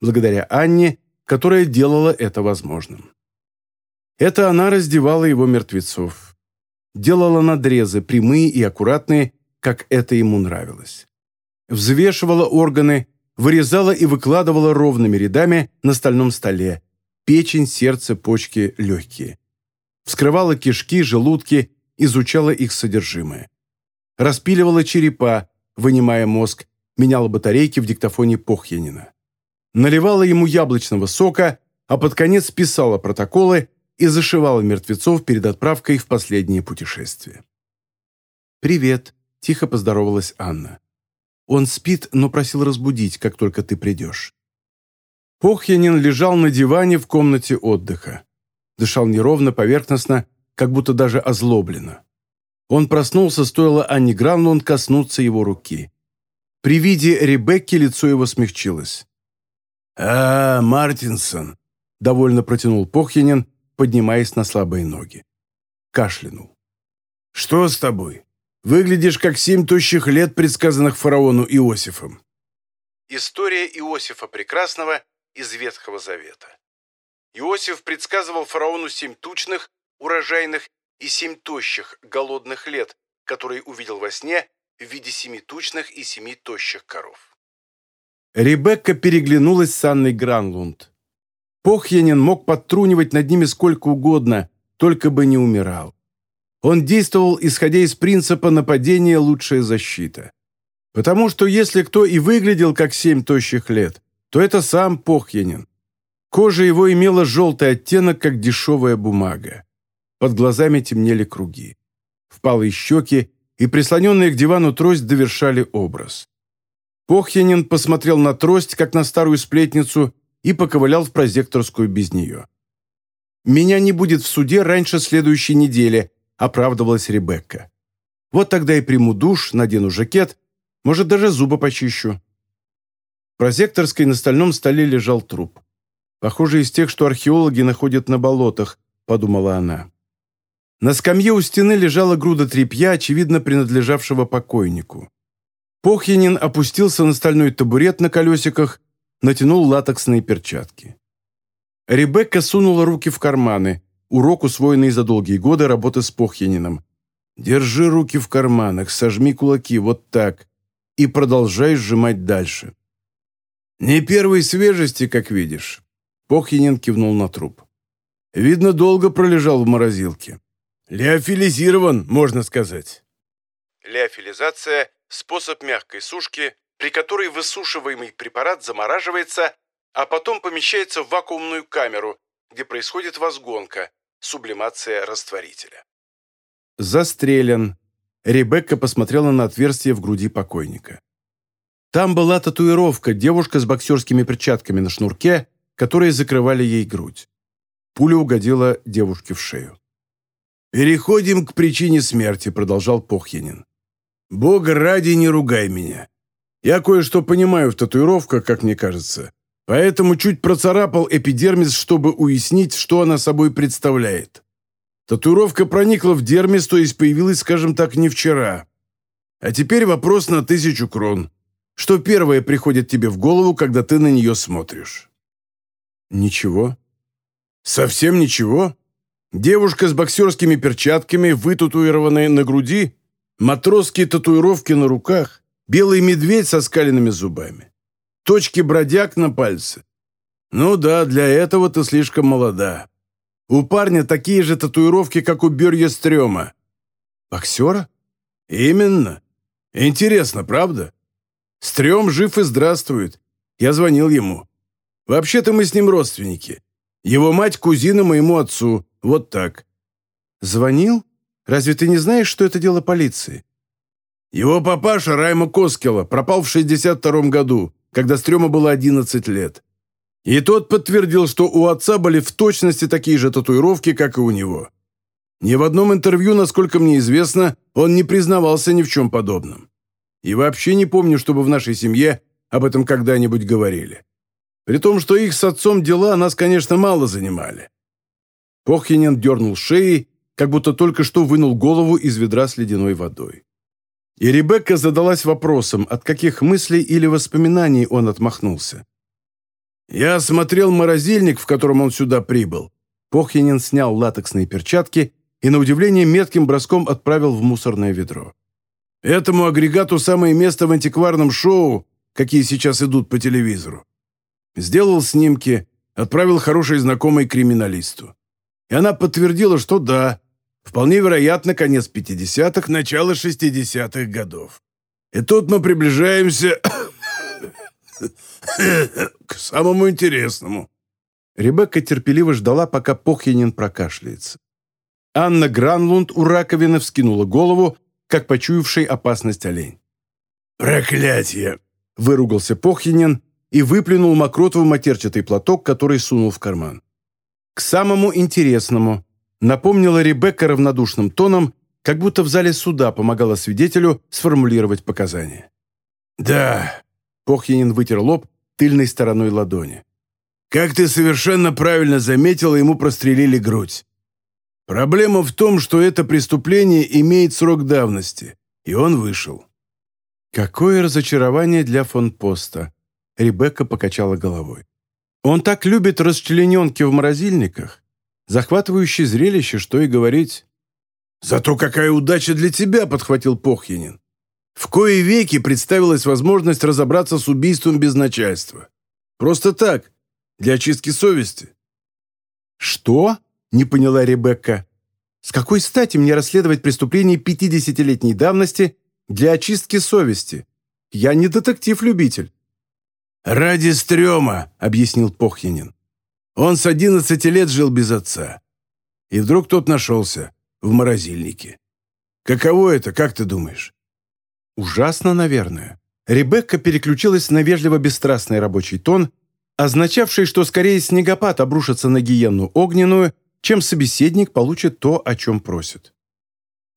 благодаря Анне, которая делала это возможным. Это она раздевала его мертвецов. Делала надрезы, прямые и аккуратные, как это ему нравилось. Взвешивала органы, вырезала и выкладывала ровными рядами на стальном столе. Печень, сердце, почки, легкие. вскрывала кишки, желудки, изучала их содержимое. Распиливала черепа, вынимая мозг, меняла батарейки в диктофоне Похьянина. Наливала ему яблочного сока, а под конец писала протоколы и зашивала мертвецов перед отправкой в последнее путешествие. «Привет», – тихо поздоровалась Анна. «Он спит, но просил разбудить, как только ты придешь». Похьянин лежал на диване в комнате отдыха. Дышал неровно, поверхностно, как будто даже озлобленно. Он проснулся, стоило Анне Гранлунд коснуться его руки. При виде Ребекки лицо его смягчилось. «А, Мартинсон!» – довольно протянул Похьянин, поднимаясь на слабые ноги. Кашлянул. «Что с тобой? Выглядишь как семь тощих лет, предсказанных фараону Иосифом». История Иосифа Прекрасного из Ветхого Завета. Иосиф предсказывал фараону семь тучных, урожайных и семь тощих, голодных лет, которые увидел во сне в виде семи тучных и семи тощих коров. Ребекка переглянулась с Анной Гранлунд. Похьянин мог подтрунивать над ними сколько угодно, только бы не умирал. Он действовал, исходя из принципа «нападение – лучшая защита». Потому что если кто и выглядел как семь тощих лет, то это сам Похьянин. Кожа его имела желтый оттенок, как дешевая бумага. Под глазами темнели круги. Впалые щеки и прислоненная к дивану трость довершали образ. Похьянин посмотрел на трость, как на старую сплетницу, и поковылял в прозекторскую без нее. «Меня не будет в суде раньше следующей недели», – оправдывалась Ребекка. «Вот тогда и приму душ, надену жакет, может, даже зубы почищу». В прозекторской на стальном столе лежал труп. «Похоже, из тех, что археологи находят на болотах», – подумала она. На скамье у стены лежала груда тряпья, очевидно, принадлежавшего покойнику. Похьянин опустился на стальной табурет на колесиках натянул латексные перчатки. Ребекка сунула руки в карманы, урок, усвоенный за долгие годы работы с Похьянином. «Держи руки в карманах, сожми кулаки, вот так, и продолжай сжимать дальше». «Не первой свежести, как видишь», — Похьянин кивнул на труп. «Видно, долго пролежал в морозилке. Леофилизирован, можно сказать». Леофилизация – способ мягкой сушки при которой высушиваемый препарат замораживается, а потом помещается в вакуумную камеру, где происходит возгонка, сублимация растворителя. Застрелен. Ребекка посмотрела на отверстие в груди покойника. Там была татуировка, девушка с боксерскими перчатками на шнурке, которые закрывали ей грудь. Пуля угодила девушке в шею. «Переходим к причине смерти», — продолжал Похьянин. «Бога ради, не ругай меня. Я кое-что понимаю в татуировках, как мне кажется, поэтому чуть процарапал эпидермис, чтобы уяснить, что она собой представляет. Татуировка проникла в дермис, то есть появилась, скажем так, не вчера. А теперь вопрос на тысячу крон. Что первое приходит тебе в голову, когда ты на нее смотришь? Ничего. Совсем ничего? Девушка с боксерскими перчатками, вытатуированная на груди, матросские татуировки на руках. Белый медведь со скаленными зубами. Точки бродяг на пальце. Ну да, для этого ты слишком молода. У парня такие же татуировки, как у Берья Стрёма. Боксера? Именно. Интересно, правда? Стрём жив и здравствует. Я звонил ему. Вообще-то мы с ним родственники. Его мать – кузина моему отцу. Вот так. Звонил? Разве ты не знаешь, что это дело полиции? Его папаша Райма Коскела пропал в 62 году, когда Стрёма было 11 лет. И тот подтвердил, что у отца были в точности такие же татуировки, как и у него. Ни в одном интервью, насколько мне известно, он не признавался ни в чем подобном. И вообще не помню, чтобы в нашей семье об этом когда-нибудь говорили. При том, что их с отцом дела нас, конечно, мало занимали. Похьянин дернул шеей, как будто только что вынул голову из ведра с ледяной водой. И Ребекка задалась вопросом, от каких мыслей или воспоминаний он отмахнулся. «Я осмотрел морозильник, в котором он сюда прибыл». Похьянин снял латексные перчатки и, на удивление, метким броском отправил в мусорное ведро. «Этому агрегату самое место в антикварном шоу, какие сейчас идут по телевизору. Сделал снимки, отправил хорошей знакомой криминалисту. И она подтвердила, что да, вполне вероятно, конец 50-х, начало 60-х годов. И тут мы приближаемся к самому интересному. Ребекка терпеливо ждала, пока Похьянин прокашляется. Анна Гранлунд у раковины вскинула голову, как почуявший опасность олень. «Проклятие!» – выругался Похьянин и выплюнул мокроту в матерчатый платок, который сунул в карман. К самому интересному напомнила Ребекка равнодушным тоном, как будто в зале суда помогала свидетелю сформулировать показания. «Да», – Похьянин вытер лоб тыльной стороной ладони. «Как ты совершенно правильно заметила, ему прострелили грудь. Проблема в том, что это преступление имеет срок давности, и он вышел». «Какое разочарование для фон Поста!» Ребекка покачала головой. «Он так любит расчлененки в морозильниках. Захватывающее зрелище, что и говорить». «Зато какая удача для тебя!» – подхватил Похьянин. «В кои веки представилась возможность разобраться с убийством без начальства. Просто так, для очистки совести». «Что?» – не поняла Ребекка. «С какой стати мне расследовать преступление 50-летней давности для очистки совести? Я не детектив-любитель». «Ради стрёма», — объяснил Похьянин. «Он с одиннадцати лет жил без отца. И вдруг тот нашелся в морозильнике. Каково это, как ты думаешь?» «Ужасно, наверное». Ребекка переключилась на вежливо-бесстрастный рабочий тон, означавший, что скорее снегопад обрушится на гиенну огненную, чем собеседник получит то, о чем просит.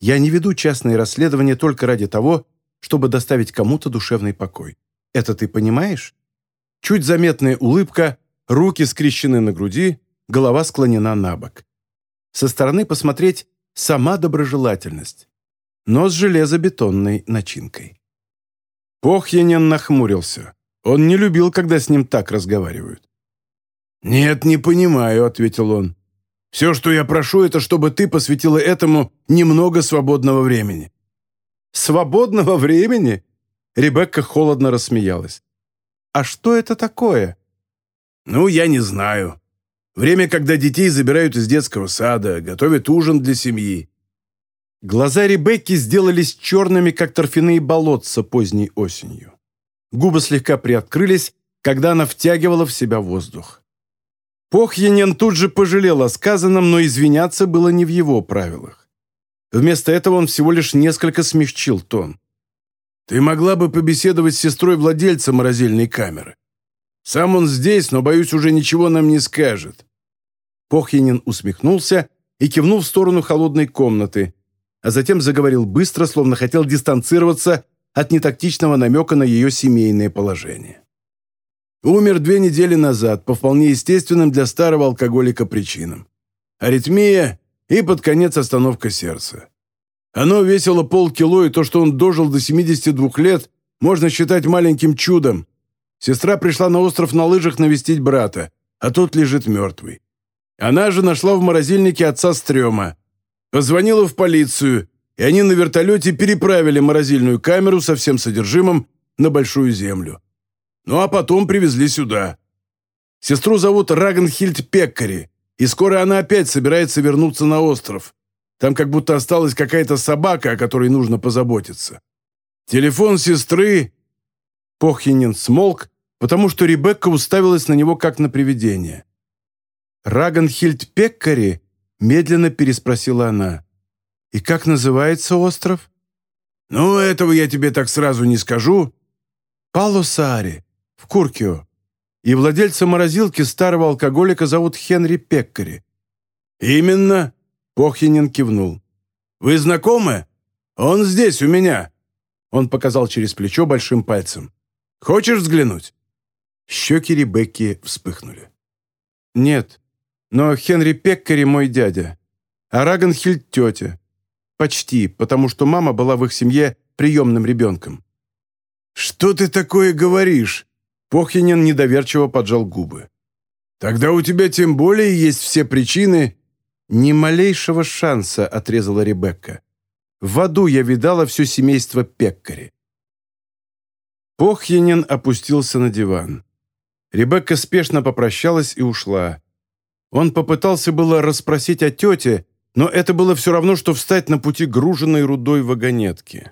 Я не веду частные расследования только ради того, чтобы доставить кому-то душевный покой. Это ты понимаешь? Чуть заметная улыбка, руки скрещены на груди, голова склонена на бок. Со стороны посмотреть сама доброжелательность, но с железобетонной начинкой. Похьянин нахмурился. Он не любил, когда с ним так разговаривают. «Нет, не понимаю», — ответил он. «Все, что я прошу, это чтобы ты посвятила этому немного свободного времени». «Свободного времени?» Ребекка холодно рассмеялась. А что это такое? Ну, я не знаю. Время, когда детей забирают из детского сада, готовят ужин для семьи. Глаза Ребекки сделались черными, как торфяные болотца поздней осенью. Губы слегка приоткрылись, когда она втягивала в себя воздух. Похьянен тут же пожалел о сказанном, но извиняться было не в его правилах. Вместо этого он всего лишь несколько смягчил тон. Ты могла бы побеседовать с сестрой владельца морозильной камеры. Сам он здесь, но, боюсь, уже ничего нам не скажет». Похьянин усмехнулся и кивнул в сторону холодной комнаты, а затем заговорил быстро, словно хотел дистанцироваться от нетактичного намека на ее семейное положение. Умер две недели назад по вполне естественным для старого алкоголика причинам. Аритмия и под конец остановка сердца. Оно весило полкило, и то, что он дожил до 72 лет, можно считать маленьким чудом. Сестра пришла на остров на лыжах навестить брата, а тот лежит мертвый. Она же нашла в морозильнике отца Стрёма. Позвонила в полицию, и они на вертолете переправили морозильную камеру со всем содержимым на Большую Землю. Ну а потом привезли сюда. Сестру зовут Рагенхильд Пеккари, и скоро она опять собирается вернуться на остров. Там как будто осталась какая-то собака, о которой нужно позаботиться. Телефон сестры...» Похинин смолк, потому что Ребекка уставилась на него как на привидение. «Раганхильд Пеккари?» — медленно переспросила она. «И как называется остров?» «Ну, этого я тебе так сразу не скажу». «Палосаари, в Куркио. И владельца морозилки старого алкоголика зовут Хенри Пеккари». «Именно», Похинин кивнул. «Вы знакомы? Он здесь, у меня!» Он показал через плечо большим пальцем. «Хочешь взглянуть?» Щеки Ребекки вспыхнули. «Нет, но Хенри Пеккари мой дядя, а Рагенхильд тетя. Почти, потому что мама была в их семье приемным ребенком». «Что ты такое говоришь?» Похинин недоверчиво поджал губы. «Тогда у тебя тем более есть все причины «Ни малейшего шанса», — отрезала Ребекка. «В аду я видала все семейство Пеккари». Похьянин опустился на диван. Ребекка спешно попрощалась и ушла. Он попытался было расспросить о тете, но это было все равно, что встать на пути груженной рудой вагонетки.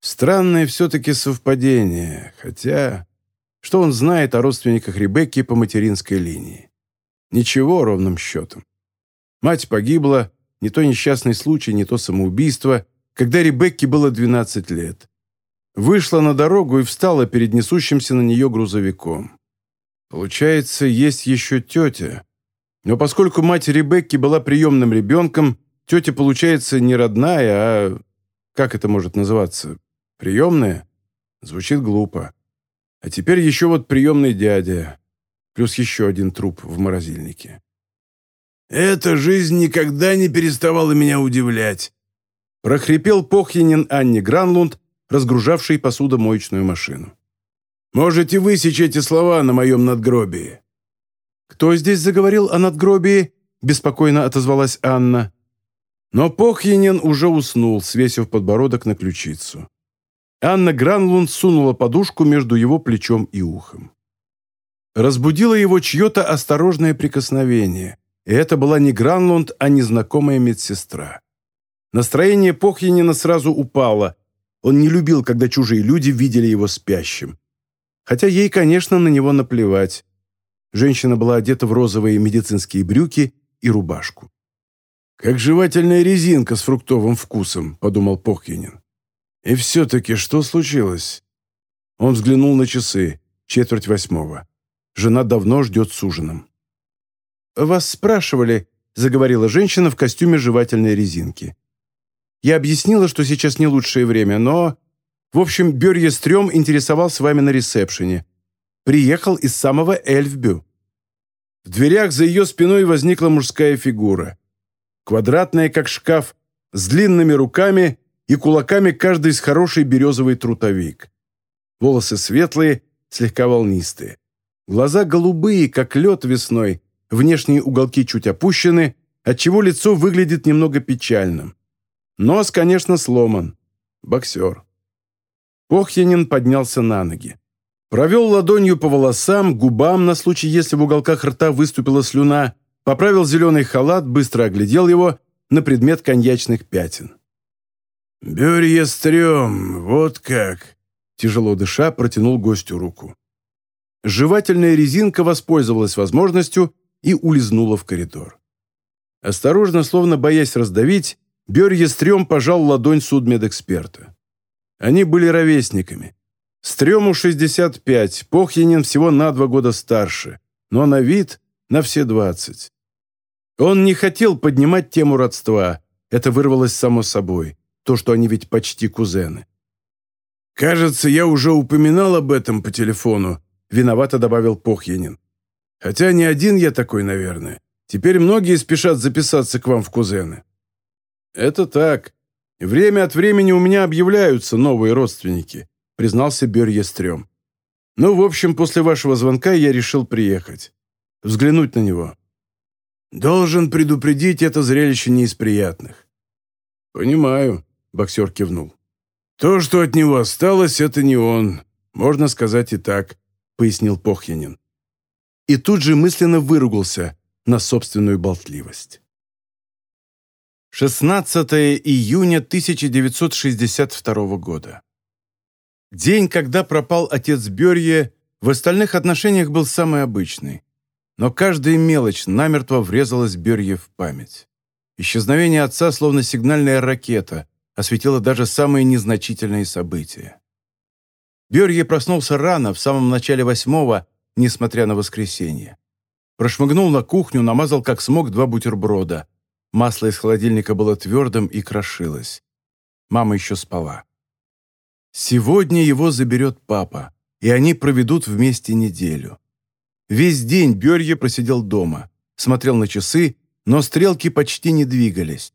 Странное все-таки совпадение, хотя... Что он знает о родственниках Ребекки по материнской линии? Ничего ровным счетом. Мать погибла, не то несчастный случай, не то самоубийство, когда Ребекке было 12 лет. Вышла на дорогу и встала перед несущимся на нее грузовиком. Получается, есть еще тетя. Но поскольку мать Ребекки была приемным ребенком, тетя, получается, не родная, а... Как это может называться? Приемная? Звучит глупо. А теперь еще вот приемный дядя. Плюс еще один труп в морозильнике. «Эта жизнь никогда не переставала меня удивлять», прохрипел Похьянин Анне Гранлунд, разгружавший посудомоечную машину. «Можете высечь эти слова на моем надгробии». «Кто здесь заговорил о надгробии?» – беспокойно отозвалась Анна. Но Похьянин уже уснул, свесив подбородок на ключицу. Анна Гранлунд сунула подушку между его плечом и ухом. Разбудило его чье-то осторожное прикосновение, и это была не Гранлунд, а незнакомая медсестра. Настроение Похьянина сразу упало. Он не любил, когда чужие люди видели его спящим. Хотя ей, конечно, на него наплевать. Женщина была одета в розовые медицинские брюки и рубашку. «Как жевательная резинка с фруктовым вкусом», — подумал Похьянин. И все-таки что случилось? Он взглянул на часы. Четверть восьмого. Жена давно ждет с ужином. «Вас спрашивали», — заговорила женщина в костюме жевательной резинки. «Я объяснила, что сейчас не лучшее время, но...» «В общем, Берье Стрём интересовал с вами на ресепшене. Приехал из самого Эльфбю». В дверях за ее спиной возникла мужская фигура. Квадратная, как шкаф, с длинными руками и кулаками каждый с хороший березовый трутовик. Волосы светлые, слегка волнистые. Глаза голубые, как лед весной, внешние уголки чуть опущены, отчего лицо выглядит немного печальным. Нос, конечно, сломан. Боксер. Похьянин поднялся на ноги. Провел ладонью по волосам, губам, на случай, если в уголках рта выступила слюна, поправил зеленый халат, быстро оглядел его на предмет коньячных пятен. «Бюрье стрём, вот как!» Тяжело дыша, протянул гостю руку. Жевательная резинка воспользовалась возможностью и улизнула в коридор. Осторожно, словно боясь раздавить, Берье Стрём пожал ладонь судмедэксперта. Они были ровесниками. Стрёму 65, Похьянин всего на два года старше, но на вид на все 20. Он не хотел поднимать тему родства, это вырвалось само собой то, что они ведь почти кузены. «Кажется, я уже упоминал об этом по телефону», — виновато добавил Похьянин. «Хотя не один я такой, наверное. Теперь многие спешат записаться к вам в кузены». «Это так. Время от времени у меня объявляются новые родственники», — признался Берье Стрём. «Ну, в общем, после вашего звонка я решил приехать. Взглянуть на него». «Должен предупредить, это зрелище не из приятных». «Понимаю», Боксер кивнул. «То, что от него осталось, это не он. Можно сказать и так», — пояснил Похьянин. И тут же мысленно выругался на собственную болтливость. 16 июня 1962 года. День, когда пропал отец Берье, в остальных отношениях был самый обычный. Но каждая мелочь намертво врезалась Берье в память. Исчезновение отца словно сигнальная ракета, осветила даже самые незначительные события. Берье проснулся рано, в самом начале восьмого, несмотря на воскресенье. Прошмыгнул на кухню, намазал как смог два бутерброда. Масло из холодильника было твердым и крошилось. Мама еще спала. Сегодня его заберет папа, и они проведут вместе неделю. Весь день Берье просидел дома, смотрел на часы, но стрелки почти не двигались.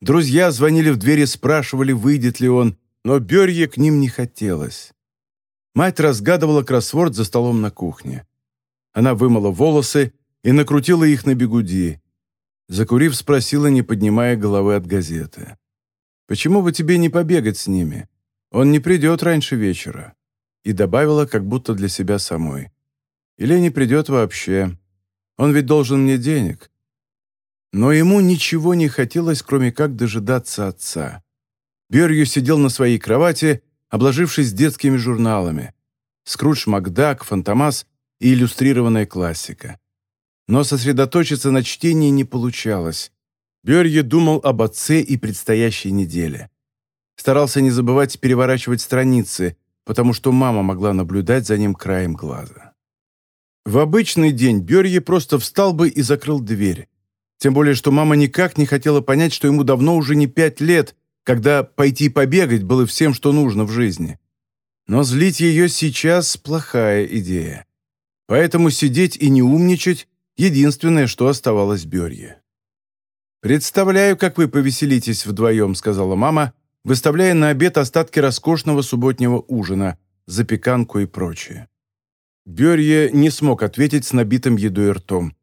Друзья звонили в дверь и спрашивали, выйдет ли он, но Берье к ним не хотелось. Мать разгадывала кроссворд за столом на кухне. Она вымыла волосы и накрутила их на бегуди. Закурив, спросила, не поднимая головы от газеты. «Почему бы тебе не побегать с ними? Он не придет раньше вечера». И добавила, как будто для себя самой. «Или не придет вообще. Он ведь должен мне денег. Но ему ничего не хотелось, кроме как дожидаться отца. Берью сидел на своей кровати, обложившись детскими журналами. Скрудж Макдак, Фантомас и иллюстрированная классика. Но сосредоточиться на чтении не получалось. Берье думал об отце и предстоящей неделе. Старался не забывать переворачивать страницы, потому что мама могла наблюдать за ним краем глаза. В обычный день Берье просто встал бы и закрыл дверь. Тем более, что мама никак не хотела понять, что ему давно уже не пять лет, когда пойти побегать было всем, что нужно в жизни. Но злить ее сейчас – плохая идея. Поэтому сидеть и не умничать – единственное, что оставалось Берье. «Представляю, как вы повеселитесь вдвоем», – сказала мама, выставляя на обед остатки роскошного субботнего ужина, запеканку и прочее. Берье не смог ответить с набитым едой ртом.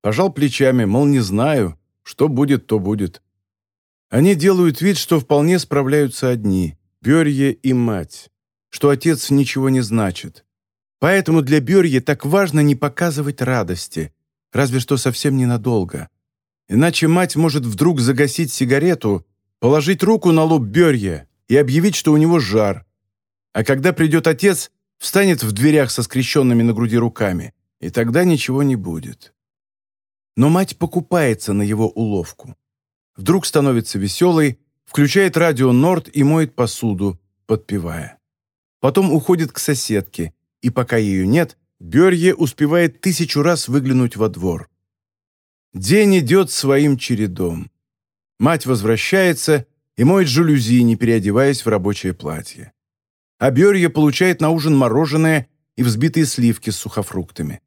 Пожал плечами, мол, не знаю, что будет, то будет. Они делают вид, что вполне справляются одни, Берье и мать, что отец ничего не значит. Поэтому для Берье так важно не показывать радости, разве что совсем ненадолго. Иначе мать может вдруг загасить сигарету, положить руку на лоб Берье и объявить, что у него жар. А когда придет отец, встанет в дверях со скрещенными на груди руками, и тогда ничего не будет. Но мать покупается на его уловку. Вдруг становится веселой, включает радио «Норд» и моет посуду, подпевая. Потом уходит к соседке, и пока ее нет, Берье успевает тысячу раз выглянуть во двор. День идет своим чередом. Мать возвращается и моет жалюзи, не переодеваясь в рабочее платье а Берья получает на ужин мороженое и взбитые сливки с сухофруктами.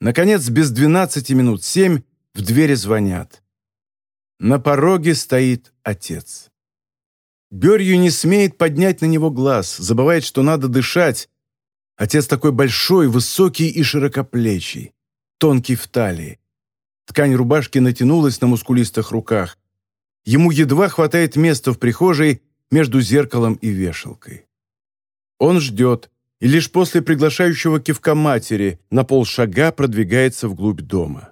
Наконец, без 12 минут 7 в двери звонят. На пороге стоит отец. Берью не смеет поднять на него глаз, забывает, что надо дышать. Отец такой большой, высокий и широкоплечий, тонкий в талии. Ткань рубашки натянулась на мускулистых руках. Ему едва хватает места в прихожей между зеркалом и вешалкой. Он ждет, и лишь после приглашающего кивка матери на полшага продвигается вглубь дома.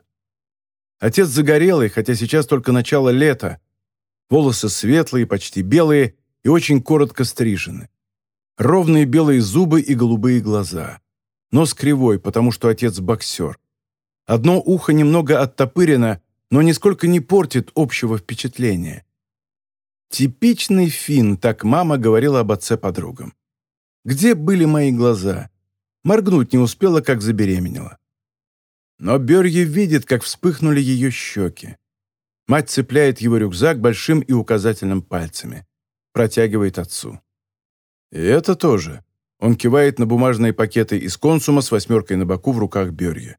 Отец загорелый, хотя сейчас только начало лета. Волосы светлые, почти белые и очень коротко стрижены. Ровные белые зубы и голубые глаза. Нос кривой, потому что отец боксер. Одно ухо немного оттопырено, но нисколько не портит общего впечатления. Типичный фин, так мама говорила об отце подругам. Где были мои глаза? Моргнуть не успела, как забеременела. Но Берье видит, как вспыхнули ее щеки. Мать цепляет его рюкзак большим и указательным пальцами. Протягивает отцу. И это тоже. Он кивает на бумажные пакеты из консума с восьмеркой на боку в руках Берье.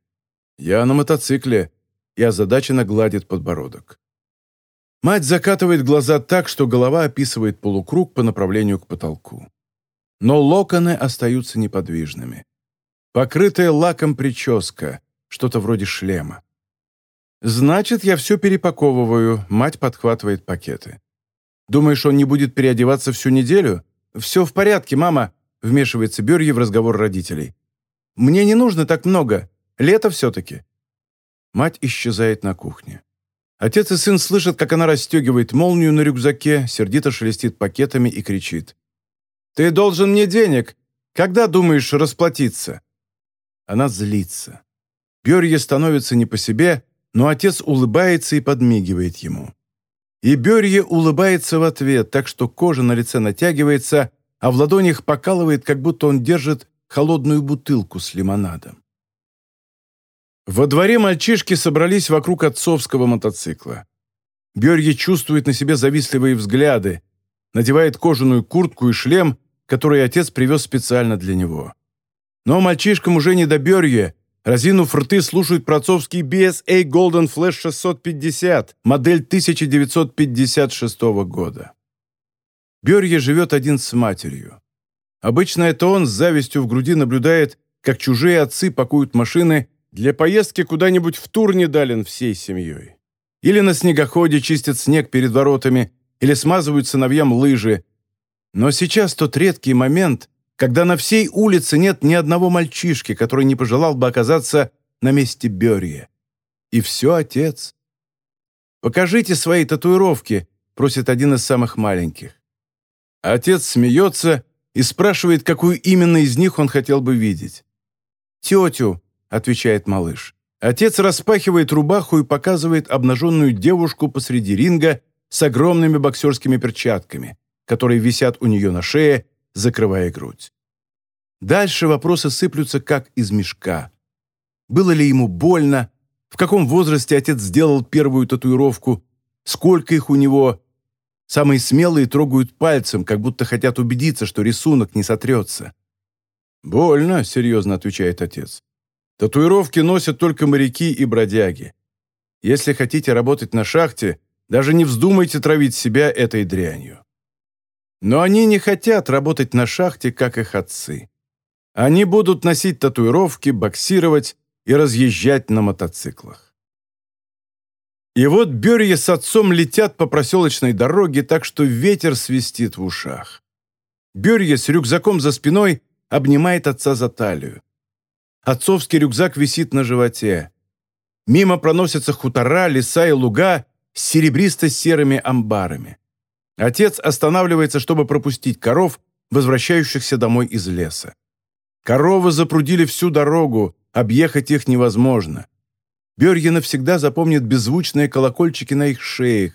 Я на мотоцикле. И озадаченно гладит подбородок. Мать закатывает глаза так, что голова описывает полукруг по направлению к потолку но локоны остаются неподвижными. Покрытая лаком прическа, что-то вроде шлема. «Значит, я все перепаковываю», — мать подхватывает пакеты. «Думаешь, он не будет переодеваться всю неделю? Все в порядке, мама», — вмешивается Берье в разговор родителей. «Мне не нужно так много. Лето все-таки». Мать исчезает на кухне. Отец и сын слышат, как она расстегивает молнию на рюкзаке, сердито шелестит пакетами и кричит. Ты должен мне денег. Когда думаешь расплатиться?» Она злится. Берье становится не по себе, но отец улыбается и подмигивает ему. И Берье улыбается в ответ, так что кожа на лице натягивается, а в ладонях покалывает, как будто он держит холодную бутылку с лимонадом. Во дворе мальчишки собрались вокруг отцовского мотоцикла. Берье чувствует на себе завистливые взгляды, надевает кожаную куртку и шлем, который отец привез специально для него. Но мальчишкам уже не до Берье, разинув рты, слушают про отцовский BSA Golden Flash 650, модель 1956 года. Берье живет один с матерью. Обычно это он с завистью в груди наблюдает, как чужие отцы пакуют машины для поездки куда-нибудь в Турнедален всей семьей. Или на снегоходе чистят снег перед воротами, или смазывают сыновьям лыжи. Но сейчас тот редкий момент, когда на всей улице нет ни одного мальчишки, который не пожелал бы оказаться на месте Берия. И все отец. «Покажите свои татуировки», — просит один из самых маленьких. Отец смеется и спрашивает, какую именно из них он хотел бы видеть. «Тетю», — отвечает малыш. Отец распахивает рубаху и показывает обнаженную девушку посреди ринга с огромными боксерскими перчатками, которые висят у нее на шее, закрывая грудь. Дальше вопросы сыплются, как из мешка. Было ли ему больно? В каком возрасте отец сделал первую татуировку? Сколько их у него? Самые смелые трогают пальцем, как будто хотят убедиться, что рисунок не сотрется. «Больно», — серьезно отвечает отец. «Татуировки носят только моряки и бродяги. Если хотите работать на шахте, даже не вздумайте травить себя этой дрянью». Но они не хотят работать на шахте, как их отцы. Они будут носить татуировки, боксировать и разъезжать на мотоциклах. И вот Берье с отцом летят по проселочной дороге, так что ветер свистит в ушах. Берье с рюкзаком за спиной обнимает отца за талию. Отцовский рюкзак висит на животе. Мимо проносятся хутора, леса и луга с серебристо-серыми амбарами. Отец останавливается, чтобы пропустить коров, возвращающихся домой из леса. Коровы запрудили всю дорогу, объехать их невозможно. Берье навсегда запомнит беззвучные колокольчики на их шеях,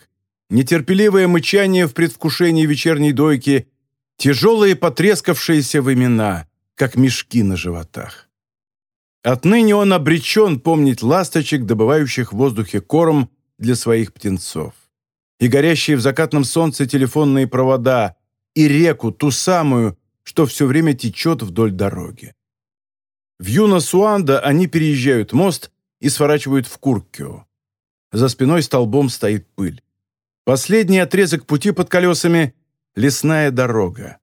нетерпеливое мычание в предвкушении вечерней дойки, тяжелые потрескавшиеся вымена, как мешки на животах. Отныне он обречен помнить ласточек, добывающих в воздухе корм для своих птенцов, и горящие в закатном солнце телефонные провода, и реку, ту самую, что все время течет вдоль дороги. В Юна-Суанда они переезжают мост и сворачивают в Куркио. За спиной столбом стоит пыль. Последний отрезок пути под колесами — лесная дорога.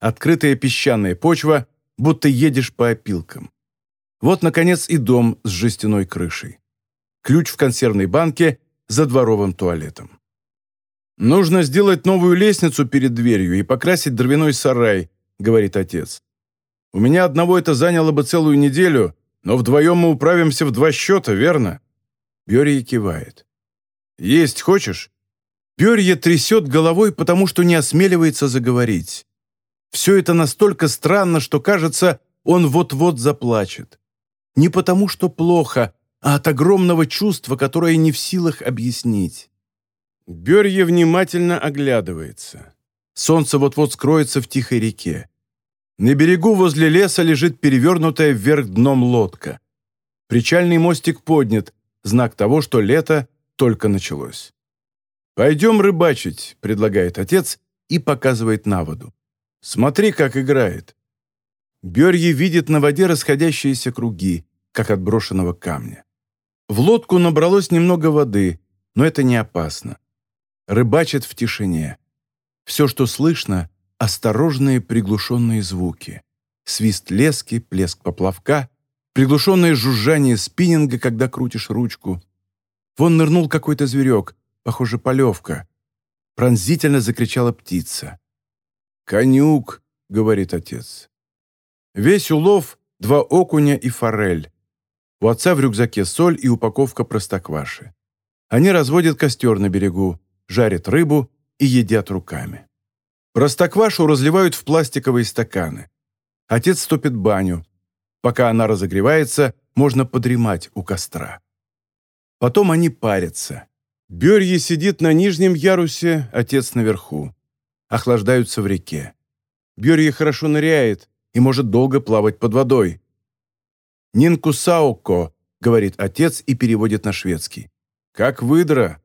Открытая песчаная почва, будто едешь по опилкам. Вот, наконец, и дом с жестяной крышей. Ключ в консервной банке за дворовым туалетом. Нужно сделать новую лестницу перед дверью и покрасить дровяной сарай, говорит отец. «У меня одного это заняло бы целую неделю, но вдвоем мы управимся в два счета, верно?» Бёрье кивает. «Есть хочешь?» Бёрье трясет головой, потому что не осмеливается заговорить. Все это настолько странно, что, кажется, он вот-вот заплачет. Не потому, что плохо, а от огромного чувства, которое не в силах объяснить. Бёрье внимательно оглядывается. Солнце вот-вот скроется в тихой реке. На берегу возле леса лежит перевернутая вверх дном лодка. Причальный мостик поднят, знак того, что лето только началось. «Пойдем рыбачить», — предлагает отец и показывает на воду. «Смотри, как играет». Берье видит на воде расходящиеся круги, как от брошенного камня. В лодку набралось немного воды, но это не опасно. Рыбачит в тишине. Все, что слышно, осторожные приглушенные звуки. Свист лески, плеск поплавка, приглушенное жужжание спиннинга, когда крутишь ручку. Вон нырнул какой-то зверек, похоже, полевка. Пронзительно закричала птица. «Конюк», — говорит отец. Весь улов — два окуня и форель. У отца в рюкзаке соль и упаковка простокваши. Они разводят костер на берегу, жарят рыбу и едят руками. Простоквашу разливают в пластиковые стаканы. Отец топит баню. Пока она разогревается, можно подремать у костра. Потом они парятся. Берье сидит на нижнем ярусе, отец наверху. Охлаждаются в реке. Берье хорошо ныряет и может долго плавать под водой. «Нинку Сауко», — говорит отец и переводит на шведский. «Как выдра».